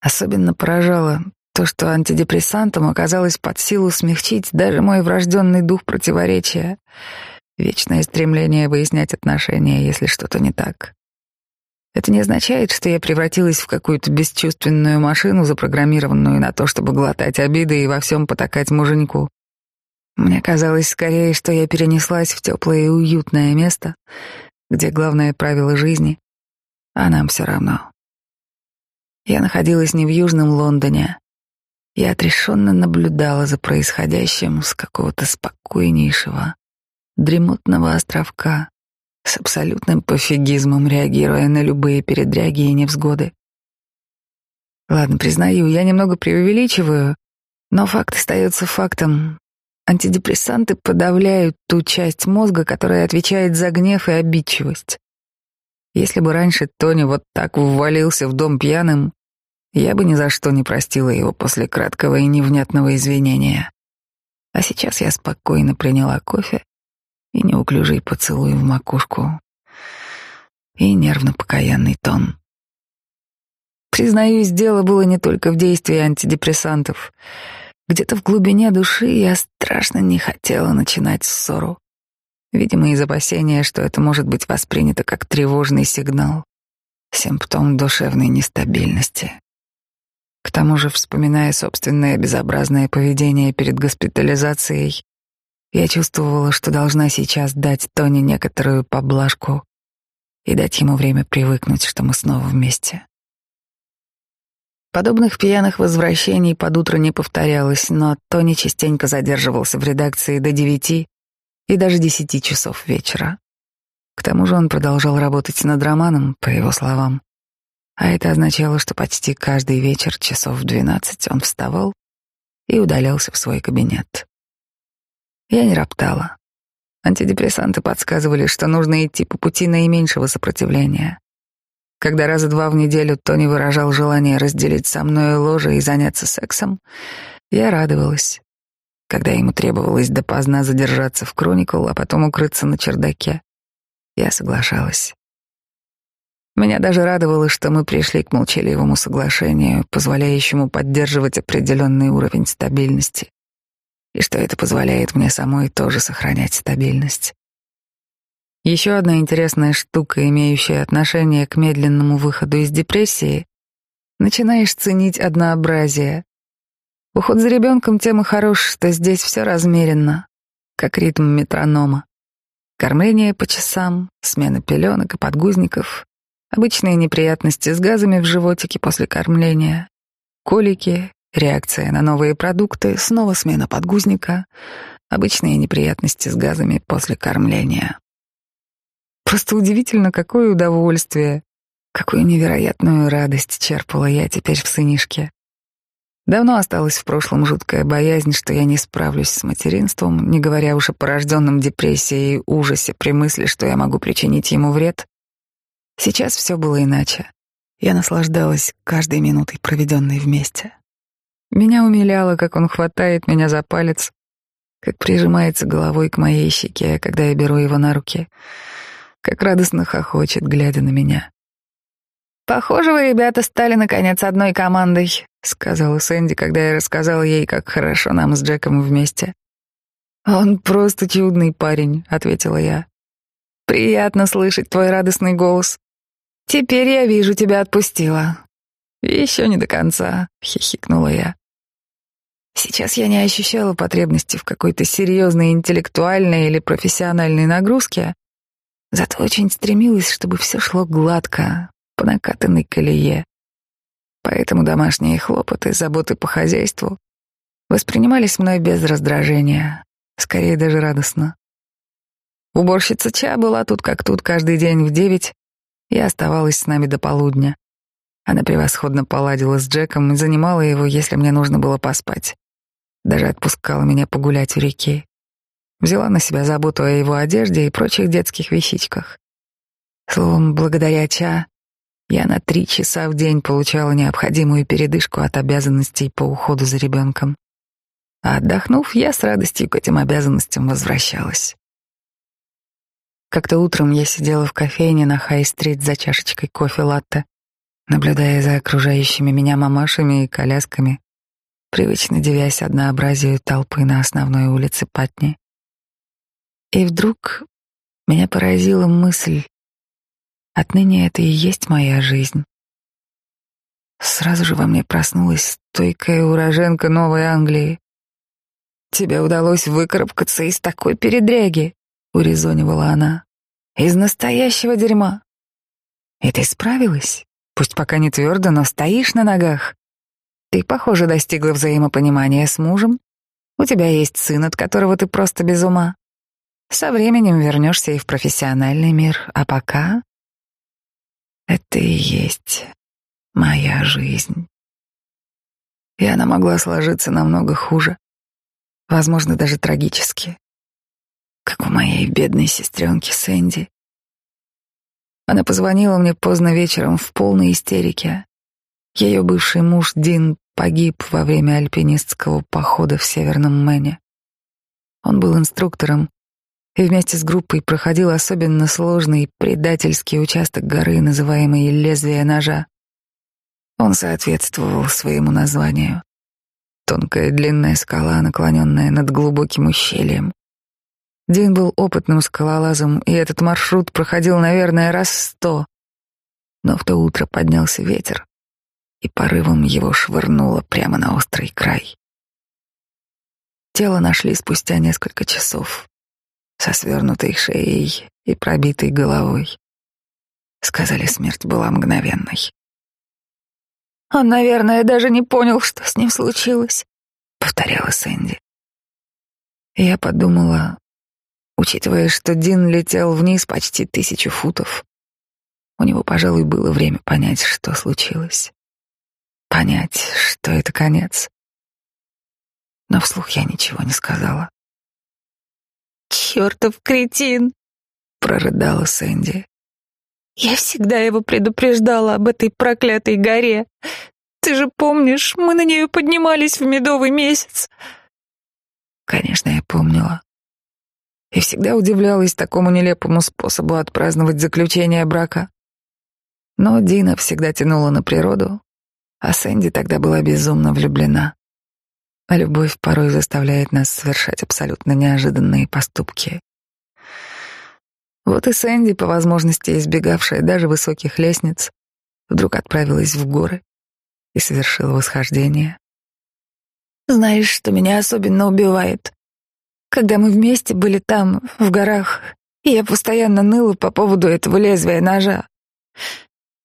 Особенно поражало то, что антидепрессантам оказалось под силу смягчить даже мой врожденный дух противоречия, вечное стремление выяснять отношения, если что-то не так. Это не означает, что я превратилась в какую-то бесчувственную машину, запрограммированную на то, чтобы глотать обиды и во всем потакать муженьку. Мне казалось скорее, что я перенеслась в теплое и уютное место, где главное правило жизни, а нам все равно. Я находилась не в Южном Лондоне. Я отрешенно наблюдала за происходящим с какого-то спокойнейшего, дремотного островка, с абсолютным пофигизмом реагируя на любые передряги и невзгоды. Ладно, признаю, я немного преувеличиваю, но факт остается фактом. Антидепрессанты подавляют ту часть мозга, которая отвечает за гнев и обидчивость. Если бы раньше Тони вот так ввалился в дом пьяным, я бы ни за что не простила его после краткого и невнятного извинения. А сейчас я спокойно приняла кофе и неуклюжий поцелуй в макушку, и нервно-покаянный тон. Признаюсь, дело было не только в действии антидепрессантов. Где-то в глубине души я страшно не хотела начинать ссору. Видимо, из опасения, что это может быть воспринято как тревожный сигнал, симптом душевной нестабильности. К тому же, вспоминая собственное безобразное поведение перед госпитализацией, я чувствовала, что должна сейчас дать Тони некоторую поблажку и дать ему время привыкнуть, что мы снова вместе. Подобных пьяных возвращений под утро не повторялось, но Тони частенько задерживался в редакции до девяти и даже десяти часов вечера. К тому же он продолжал работать над романом, по его словам. А это означало, что почти каждый вечер часов в двенадцать он вставал и удалялся в свой кабинет. Я не роптала. Антидепрессанты подсказывали, что нужно идти по пути наименьшего сопротивления. Когда раза два в неделю Тони выражал желание разделить со мной ложе и заняться сексом, я радовалась. Когда ему требовалось допоздна задержаться в Кроникл, а потом укрыться на чердаке, я соглашалась. Меня даже радовало, что мы пришли к молчаливому соглашению, позволяющему поддерживать определенный уровень стабильности и что это позволяет мне самой тоже сохранять стабильность. Еще одна интересная штука, имеющая отношение к медленному выходу из депрессии, начинаешь ценить однообразие. Уход за ребенком тем и хорош, что здесь все размеренно, как ритм метронома. Кормление по часам, смена пеленок и подгузников, обычные неприятности с газами в животике после кормления, колики, Реакция на новые продукты, снова смена подгузника, обычные неприятности с газами после кормления. Просто удивительно, какое удовольствие, какую невероятную радость черпала я теперь в сынишке. Давно осталась в прошлом жуткая боязнь, что я не справлюсь с материнством, не говоря уж о порожденном депрессией и ужасе при мысли, что я могу причинить ему вред. Сейчас все было иначе. Я наслаждалась каждой минутой, проведенной вместе. Меня умиляло, как он хватает меня за палец, как прижимается головой к моей щеке, когда я беру его на руки, как радостно хохочет, глядя на меня. «Похоже, вы, ребята, стали, наконец, одной командой», — сказала Сэнди, когда я рассказала ей, как хорошо нам с Джеком вместе. «Он просто чудный парень», — ответила я. «Приятно слышать твой радостный голос. Теперь я вижу, тебя отпустила». «Еще не до конца», — хихикнула я. Сейчас я не ощущала потребности в какой-то серьезной интеллектуальной или профессиональной нагрузке, зато очень стремилась, чтобы все шло гладко, по накатанной колее. Поэтому домашние хлопоты, заботы по хозяйству воспринимались мной без раздражения, скорее даже радостно. Уборщица Ча была тут как тут каждый день в девять и оставалась с нами до полудня. Она превосходно поладила с Джеком и занимала его, если мне нужно было поспать. Даже отпускала меня погулять у реки. Взяла на себя заботу о его одежде и прочих детских вещичках. Словом, благодаря Ча я на три часа в день получала необходимую передышку от обязанностей по уходу за ребенком. А отдохнув, я с радостью к этим обязанностям возвращалась. Как-то утром я сидела в кофейне на Хай-стрит за чашечкой кофе-латте, наблюдая за окружающими меня мамашами и колясками, привычно девясь однообразию толпы на основной улице Патни. И вдруг меня поразила мысль, Отныне это и есть моя жизнь. Сразу же во мне проснулась стойкая уроженка Новой Англии. «Тебе удалось выкарабкаться из такой передряги», — урезонивала она. «Из настоящего дерьма. И ты справилась? Пусть пока не твердо, но стоишь на ногах. Ты, похоже, достигла взаимопонимания с мужем. У тебя есть сын, от которого ты просто без ума. Со временем вернешься и в профессиональный мир, а пока это и есть моя жизнь. И она могла сложиться намного хуже, возможно, даже трагически, как у моей бедной сестренки Сэнди. Она позвонила мне поздно вечером в полной истерике. Ее бывший муж Дин погиб во время альпинистского похода в Северном Мэне. Он был инструктором и вместе с группой проходил особенно сложный предательский участок горы, называемый «Лезвие ножа». Он соответствовал своему названию. Тонкая длинная скала, наклоненная над глубоким ущельем. Дин был опытным скалолазом, и этот маршрут проходил, наверное, раз сто. Но в то утро поднялся ветер, и порывом его швырнуло прямо на острый край. Тело нашли спустя несколько часов, со свернутой шеей и пробитой головой. Сказали, смерть была мгновенной. «Он, наверное, даже не понял, что с ним случилось», — повторяла Сэнди. Я подумала, учитывая, что Дин летел вниз почти тысячу футов, у него, пожалуй, было время понять, что случилось понять, что это конец. Но вслух я ничего не сказала. «Чертов кретин!» — прорыдала Сэнди. «Я всегда его предупреждала об этой проклятой горе. Ты же помнишь, мы на нее поднимались в медовый месяц». Конечно, я помнила. И всегда удивлялась такому нелепому способу отпраздновать заключение брака. Но Дина всегда тянула на природу, а Сэнди тогда была безумно влюблена. А любовь порой заставляет нас совершать абсолютно неожиданные поступки. Вот и Сэнди, по возможности избегавшая даже высоких лестниц, вдруг отправилась в горы и совершила восхождение. Знаешь, что меня особенно убивает? Когда мы вместе были там, в горах, и я постоянно ныла по поводу этого лезвия ножа.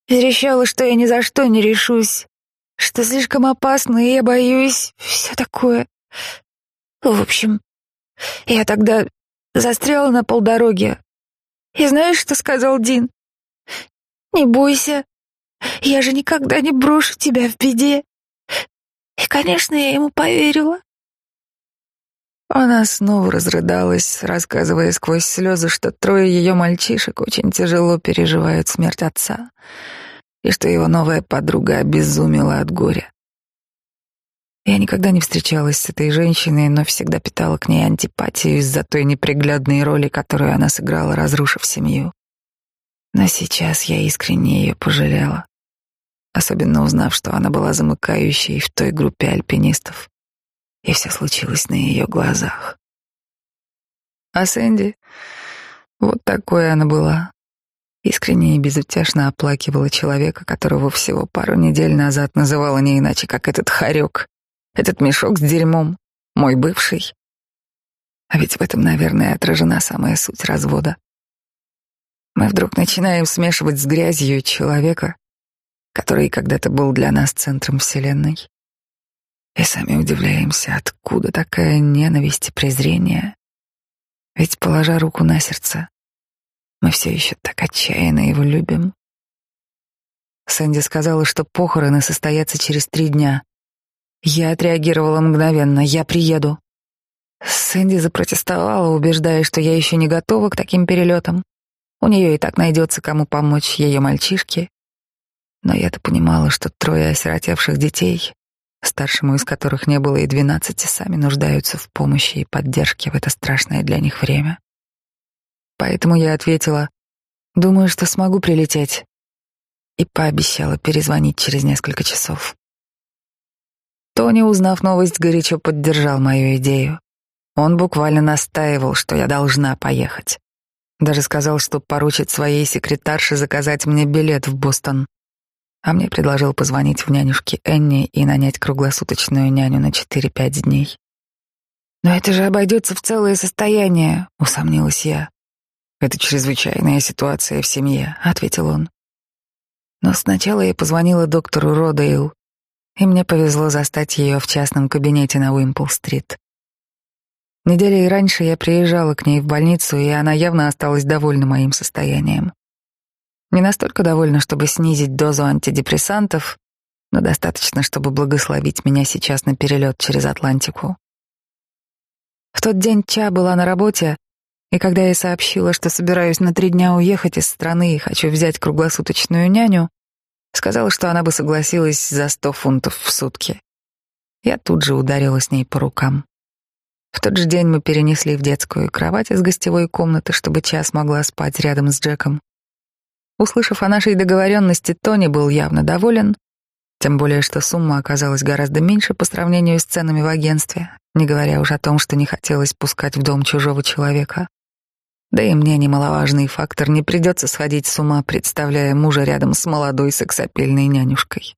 Верещала, что я ни за что не решусь, что слишком опасно, и я боюсь, все такое. В общем, я тогда застряла на полдороге. И знаешь, что сказал Дин? Не бойся, я же никогда не брошу тебя в беде. И, конечно, я ему поверила. Она снова разрыдалась, рассказывая сквозь слезы, что трое ее мальчишек очень тяжело переживают смерть отца и что его новая подруга обезумела от горя. Я никогда не встречалась с этой женщиной, но всегда питала к ней антипатию из-за той неприглядной роли, которую она сыграла, разрушив семью. Но сейчас я искренне ее пожалела, особенно узнав, что она была замыкающей в той группе альпинистов, и все случилось на ее глазах. А Сэнди, вот такой она была, искренне и безутешно оплакивала человека, которого всего пару недель назад называла не иначе, как этот хорек, этот мешок с дерьмом, мой бывший. А ведь в этом, наверное, отражена самая суть развода. Мы вдруг начинаем смешивать с грязью человека, который когда-то был для нас центром Вселенной. И сами удивляемся, откуда такая ненависть и презрение. Ведь, положа руку на сердце, мы все еще так отчаянно его любим. Сэнди сказала, что похороны состоятся через три дня. Я отреагировала мгновенно. Я приеду. Сэнди запротестовала, убеждая, что я еще не готова к таким перелетам. У нее и так найдется, кому помочь ее мальчишке. Но я-то понимала, что трое осиротевших детей, старшему из которых не было и двенадцати, сами нуждаются в помощи и поддержке в это страшное для них время. Поэтому я ответила, думаю, что смогу прилететь. И пообещала перезвонить через несколько часов. Тони, узнав новость, горячо поддержал мою идею. Он буквально настаивал, что я должна поехать. Даже сказал, что поручит своей секретарше заказать мне билет в Бостон. А мне предложил позвонить в нянюшке Энни и нанять круглосуточную няню на 4-5 дней. «Но это же обойдется в целое состояние», — усомнилась я. «Это чрезвычайная ситуация в семье», — ответил он. Но сначала я позвонила доктору Родейл, и мне повезло застать ее в частном кабинете на Уимпл-стрит. Неделей раньше я приезжала к ней в больницу, и она явно осталась довольна моим состоянием. Не настолько довольна, чтобы снизить дозу антидепрессантов, но достаточно, чтобы благословить меня сейчас на перелет через Атлантику. В тот день Ча была на работе, и когда я сообщила, что собираюсь на три дня уехать из страны и хочу взять круглосуточную няню, сказала, что она бы согласилась за сто фунтов в сутки. Я тут же ударила с ней по рукам. В тот же день мы перенесли в детскую кровать из гостевой комнаты, чтобы час могла спать рядом с Джеком. Услышав о нашей договоренности, Тони был явно доволен, тем более что сумма оказалась гораздо меньше по сравнению с ценами в агентстве, не говоря уж о том, что не хотелось пускать в дом чужого человека. Да и мне немаловажный фактор, не придется сходить с ума, представляя мужа рядом с молодой сексапильной нянюшкой.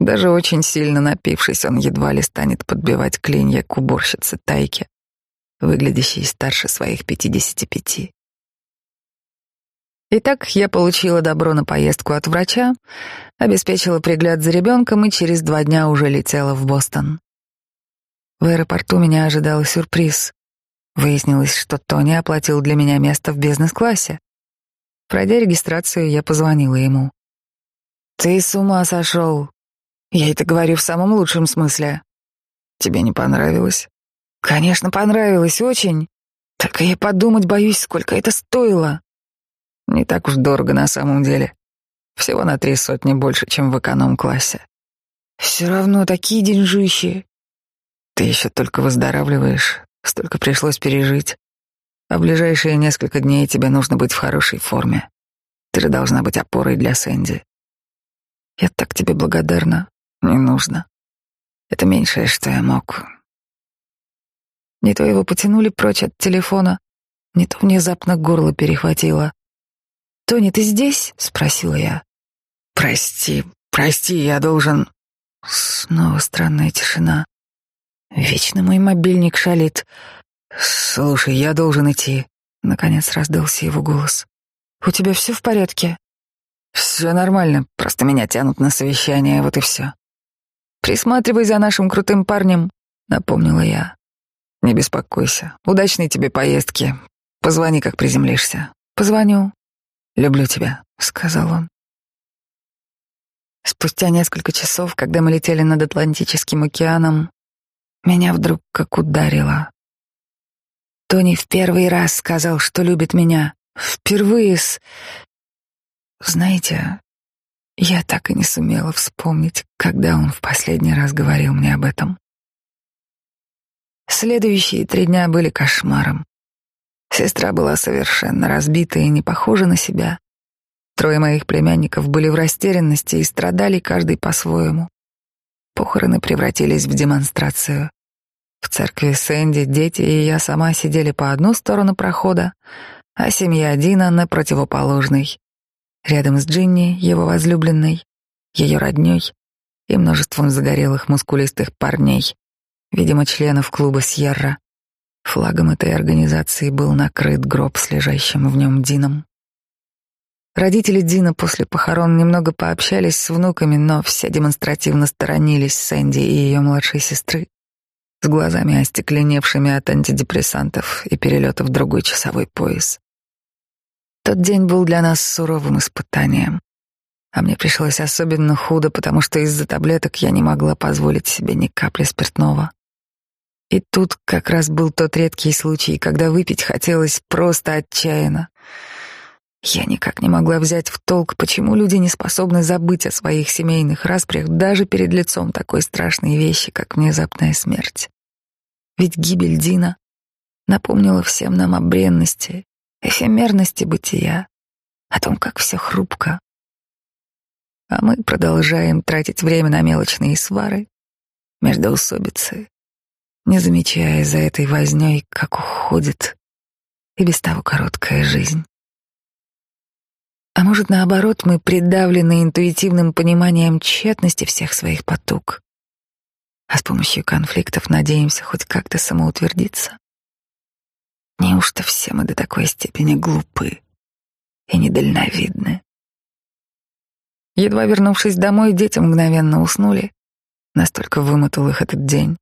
Даже очень сильно напившись, он едва ли станет подбивать клинья к уборщице Тайке, выглядящей старше своих пятидесяти пяти. Итак, я получила добро на поездку от врача, обеспечила пригляд за ребенком и через два дня уже летела в Бостон. В аэропорту меня ожидал сюрприз. Выяснилось, что Тони оплатил для меня место в бизнес-классе. Пройдя регистрацию, я позвонила ему. «Ты с ума сошел!» «Я это говорю в самом лучшем смысле». «Тебе не понравилось?» «Конечно, понравилось, очень. Только я подумать боюсь, сколько это стоило». «Не так уж дорого на самом деле. Всего на три сотни больше, чем в эконом-классе». «Все равно такие деньжищи». «Ты еще только выздоравливаешь, Столько пришлось пережить. А в ближайшие несколько дней тебе нужно быть в хорошей форме. Ты же должна быть опорой для Сэнди. Я так тебе благодарна. Не нужно. Это меньшее, что я мог. Не то его потянули прочь от телефона, не то внезапно горло перехватило. «Тони, ты здесь?» — спросила я. «Прости, прости, я должен...» Снова странная тишина. Вечно мой мобильник шалит. Слушай, я должен идти. Наконец раздался его голос. У тебя все в порядке? Все нормально, просто меня тянут на совещание, вот и все. Присматривай за нашим крутым парнем, напомнила я. Не беспокойся. Удачной тебе поездки. Позвони, как приземлишься. Позвоню. Люблю тебя, сказал он. Спустя несколько часов, когда мы летели над Атлантическим океаном, меня вдруг как ударило. Тони в первый раз сказал, что любит меня. Впервые с... Знаете, я так и не сумела вспомнить, когда он в последний раз говорил мне об этом. Следующие три дня были кошмаром. Сестра была совершенно разбита и не похожа на себя. Трое моих племянников были в растерянности и страдали каждый по-своему. Похороны превратились в демонстрацию. В церкви Сэнди дети и я сама сидели по одну сторону прохода, а семья Дина на противоположной. Рядом с Джинни, его возлюбленной, ее родней и множеством загорелых мускулистых парней, видимо, членов клуба Сьерра. Флагом этой организации был накрыт гроб с лежащим в нем Дином. Родители Дина после похорон немного пообщались с внуками, но все демонстративно сторонились Сэнди и ее младшей сестры с глазами остекленевшими от антидепрессантов и перелета в другой часовой пояс. Тот день был для нас суровым испытанием, а мне пришлось особенно худо, потому что из-за таблеток я не могла позволить себе ни капли спиртного. И тут как раз был тот редкий случай, когда выпить хотелось просто отчаянно. Я никак не могла взять в толк, почему люди не способны забыть о своих семейных распрях даже перед лицом такой страшной вещи, как внезапная смерть. Ведь гибель Дина напомнила всем нам о бренности, эфемерности бытия, о том, как все хрупко. А мы продолжаем тратить время на мелочные свары, междоусобицы, не замечая за этой вознёй, как уходит, и без того короткая жизнь. А может, наоборот, мы придавлены интуитивным пониманием тщетности всех своих потуг, а с помощью конфликтов надеемся хоть как-то самоутвердиться? Неужто все мы до такой степени глупы и недальновидны? Едва вернувшись домой, дети мгновенно уснули. Настолько вымотал их этот день.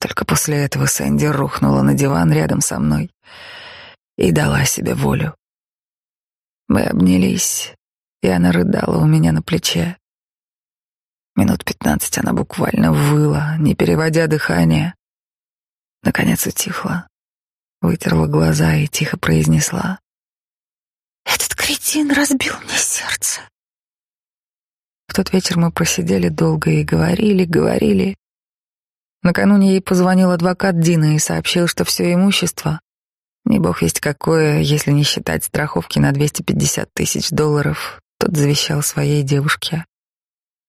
Только после этого Сэнди рухнула на диван рядом со мной и дала себе волю. Мы обнялись, и она рыдала у меня на плече. Минут пятнадцать она буквально выла, не переводя дыхание. Наконец утихла, вытерла глаза и тихо произнесла. «Этот кретин разбил мне сердце». В тот вечер мы просидели долго и говорили, говорили. Накануне ей позвонил адвокат Дина и сообщил, что все имущество, не бог весть какое, если не считать страховки на 250 тысяч долларов, тот завещал своей девушке.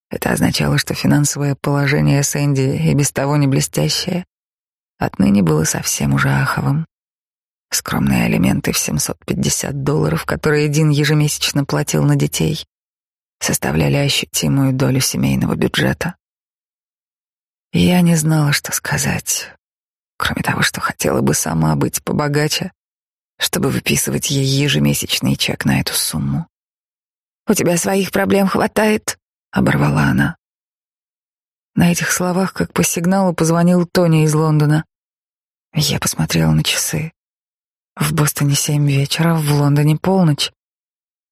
Это означало, что финансовое положение Сэнди и без того не блестящее отныне было совсем уже аховым. Скромные алименты в 750 долларов, которые Дин ежемесячно платил на детей, составляли ощутимую долю семейного бюджета. И я не знала, что сказать кроме того, что хотела бы сама быть побогаче, чтобы выписывать ей ежемесячный чек на эту сумму. «У тебя своих проблем хватает», — оборвала она. На этих словах, как по сигналу, позвонил Тони из Лондона. Я посмотрела на часы. В Бостоне семь вечера, в Лондоне полночь.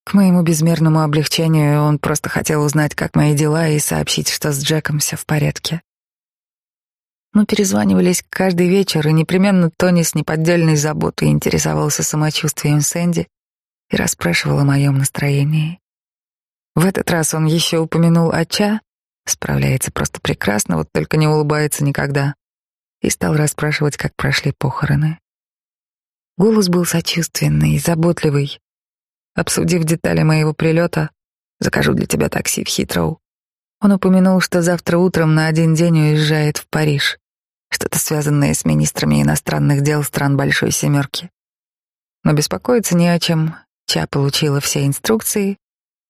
К моему безмерному облегчению он просто хотел узнать, как мои дела, и сообщить, что с Джеком все в порядке. Мы перезванивались каждый вечер, и непременно Тони с неподдельной заботой интересовался самочувствием Сэнди и расспрашивал о моем настроении. В этот раз он еще упомянул Ача, справляется просто прекрасно, вот только не улыбается никогда, и стал расспрашивать, как прошли похороны. Голос был сочувственный и заботливый. Обсудив детали моего прилета, закажу для тебя такси в Хитроу. Он упомянул, что завтра утром на один день уезжает в Париж что-то связанное с министрами иностранных дел стран Большой Семерки. Но беспокоиться не о чем. Ча получила все инструкции,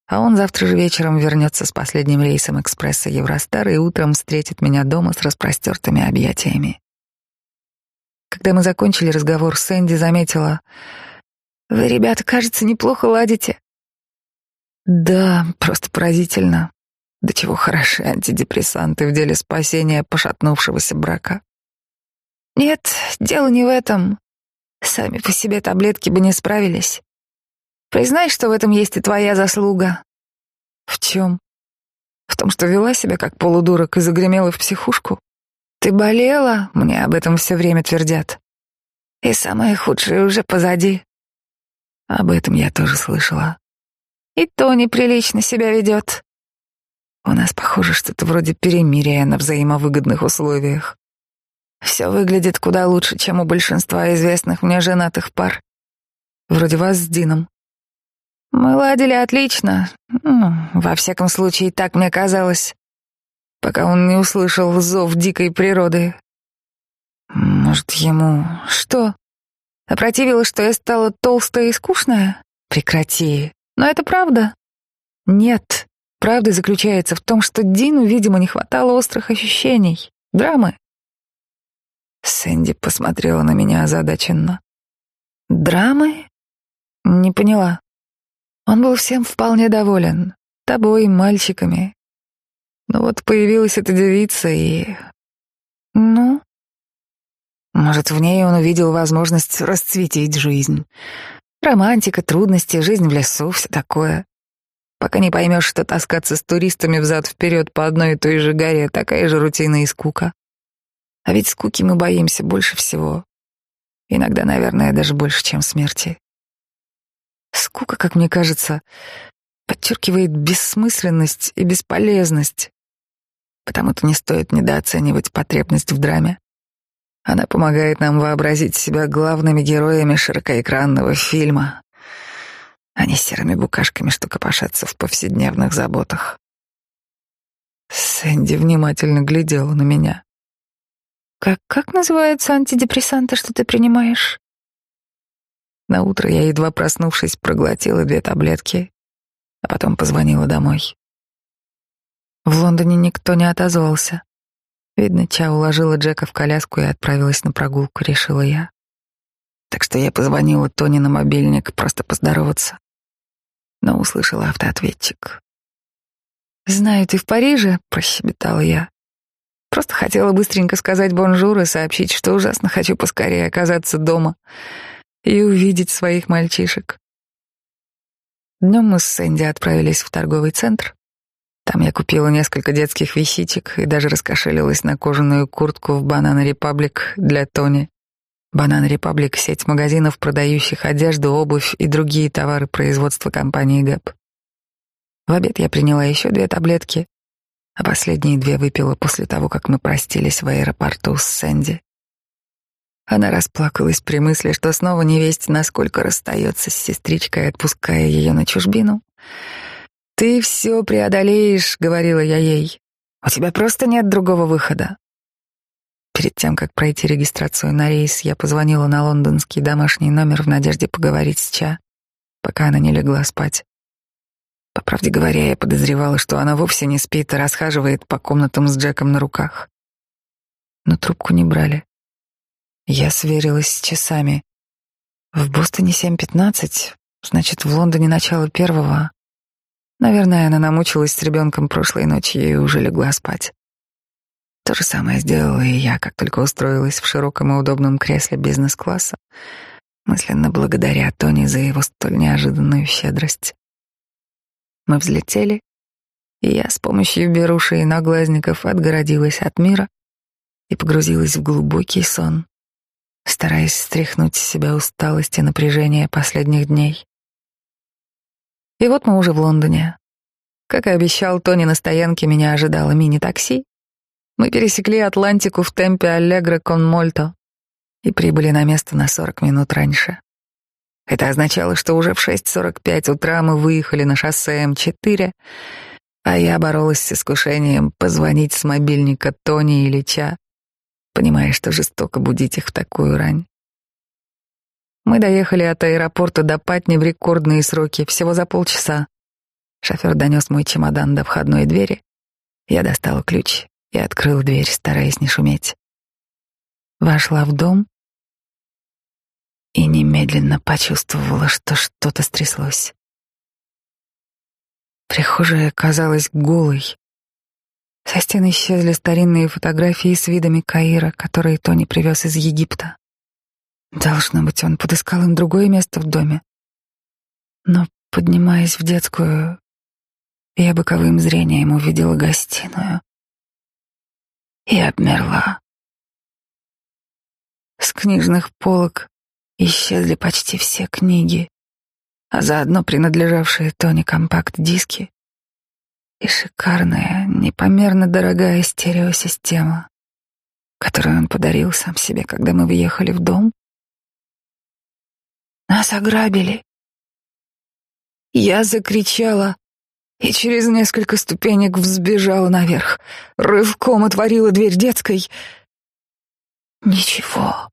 а он завтра же вечером вернется с последним рейсом экспресса Евростар и утром встретит меня дома с распростертыми объятиями. Когда мы закончили разговор, Сэнди заметила, «Вы, ребята, кажется, неплохо ладите». «Да, просто поразительно. До чего хороши антидепрессанты в деле спасения пошатнувшегося брака. Нет, дело не в этом. Сами по себе таблетки бы не справились. Признай, что в этом есть и твоя заслуга. В чем? В том, что вела себя как полудурок и загремела в психушку. Ты болела, мне об этом все время твердят. И самое худшее уже позади. Об этом я тоже слышала. И то неприлично себя ведет. У нас, похоже, что-то вроде перемирия на взаимовыгодных условиях. Все выглядит куда лучше, чем у большинства известных мне женатых пар. Вроде вас с Дином. Мы ладили отлично. Ну, во всяком случае, так мне казалось, пока он не услышал зов дикой природы. Может, ему... Что? Опротивилось, что я стала толстая и скучная? Прекрати. Но это правда. Нет. Правда заключается в том, что Дину, видимо, не хватало острых ощущений, драмы. Сэнди посмотрела на меня озадаченно. «Драмы?» «Не поняла. Он был всем вполне доволен. Тобой, мальчиками. Но вот появилась эта девица и... Ну? Может, в ней он увидел возможность расцветить жизнь. Романтика, трудности, жизнь в лесу, все такое. Пока не поймешь, что таскаться с туристами взад-вперед по одной и той же горе — такая же рутина и скука. А ведь скуки мы боимся больше всего. Иногда, наверное, даже больше, чем смерти. Скука, как мне кажется, подчеркивает бессмысленность и бесполезность. Потому-то не стоит недооценивать потребность в драме. Она помогает нам вообразить себя главными героями широкоэкранного фильма, а не серыми букашками, что копошатся в повседневных заботах. Сэнди внимательно глядела на меня. Как, как называются антидепрессанты, что ты принимаешь? На утро я, едва проснувшись, проглотила две таблетки, а потом позвонила домой. В Лондоне никто не отозвался. Видно, Ча уложила Джека в коляску и отправилась на прогулку, решила я. Так что я позвонила Тони на мобильник просто поздороваться. Но услышала автоответчик. «Знаю, ты в Париже», — прощебетала я. Просто хотела быстренько сказать бонжур и сообщить, что ужасно хочу поскорее оказаться дома и увидеть своих мальчишек. Днем мы с Сэнди отправились в торговый центр. Там я купила несколько детских вещичек и даже раскошелилась на кожаную куртку в Банана Репаблик для Тони. Банан Репаблик — сеть магазинов, продающих одежду, обувь и другие товары производства компании ГЭП. В обед я приняла еще две таблетки, а последние две выпила после того, как мы простились в аэропорту с Сэнди. Она расплакалась при мысли, что снова невесть насколько расстается с сестричкой, отпуская ее на чужбину. «Ты все преодолеешь», — говорила я ей. «У тебя просто нет другого выхода». Перед тем, как пройти регистрацию на рейс, я позвонила на лондонский домашний номер в надежде поговорить с Ча, пока она не легла спать. По правде говоря, я подозревала, что она вовсе не спит, а расхаживает по комнатам с Джеком на руках. Но трубку не брали. Я сверилась с часами. В Бостоне 7.15, значит, в Лондоне начало первого. Наверное, она намучилась с ребенком прошлой ночью и уже легла спать. То же самое сделала и я, как только устроилась в широком и удобном кресле бизнес-класса, мысленно благодаря Тони за его столь неожиданную щедрость. Мы взлетели, и я с помощью беруши и наглазников отгородилась от мира и погрузилась в глубокий сон стараясь стряхнуть с себя усталость и напряжение последних дней. И вот мы уже в Лондоне. Как и обещал Тони на стоянке, меня ожидало мини-такси. Мы пересекли Атлантику в темпе Аллегро кон Мольто и прибыли на место на 40 минут раньше. Это означало, что уже в 6.45 утра мы выехали на шоссе М4, а я боролась с искушением позвонить с мобильника Тони или Ча понимая, что жестоко будить их в такую рань. Мы доехали от аэропорта до Патни в рекордные сроки, всего за полчаса. Шофер донес мой чемодан до входной двери. Я достала ключ и открыла дверь, стараясь не шуметь. Вошла в дом и немедленно почувствовала, что что-то стряслось. Прихожая казалась голой, со стен исчезли старинные фотографии с видами Каира, которые Тони привез из Египта. Должно быть, он подыскал им другое место в доме. Но, поднимаясь в детскую, я боковым зрением увидела гостиную и обмерла. С книжных полок исчезли почти все книги, а заодно принадлежавшие Тони компакт-диски и шикарная, непомерно дорогая стереосистема, которую он подарил сам себе, когда мы въехали в дом. Нас ограбили. Я закричала и через несколько ступенек взбежала наверх, рывком отворила дверь детской. Ничего.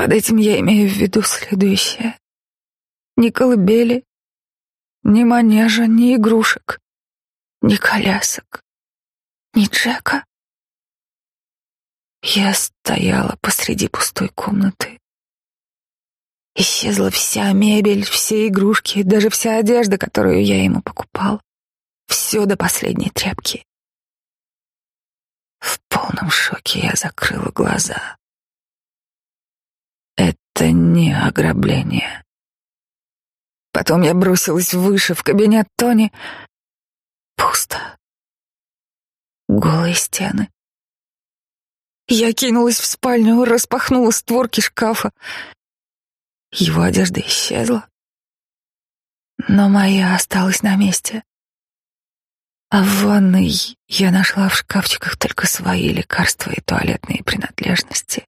Под этим я имею в виду следующее. Ни колыбели, ни манежа, ни игрушек, ни колясок, ни Джека. Я стояла посреди пустой комнаты. Исчезла вся мебель, все игрушки, даже вся одежда, которую я ему покупал. Все до последней тряпки. В полном шоке я закрыла глаза. Это не ограбление. Потом я бросилась выше, в кабинет Тони. Пусто. Голые стены. Я кинулась в спальню, распахнула створки шкафа. Его одежда исчезла. Но моя осталась на месте. А в ванной я нашла в шкафчиках только свои лекарства и туалетные принадлежности.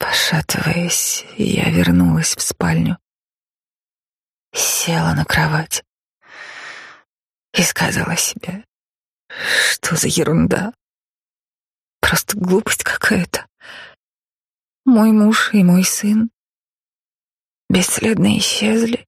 Пошатываясь, я вернулась в спальню, села на кровать и сказала себе, что за ерунда, просто глупость какая-то. мой муж и мой сын бесследно исчезли.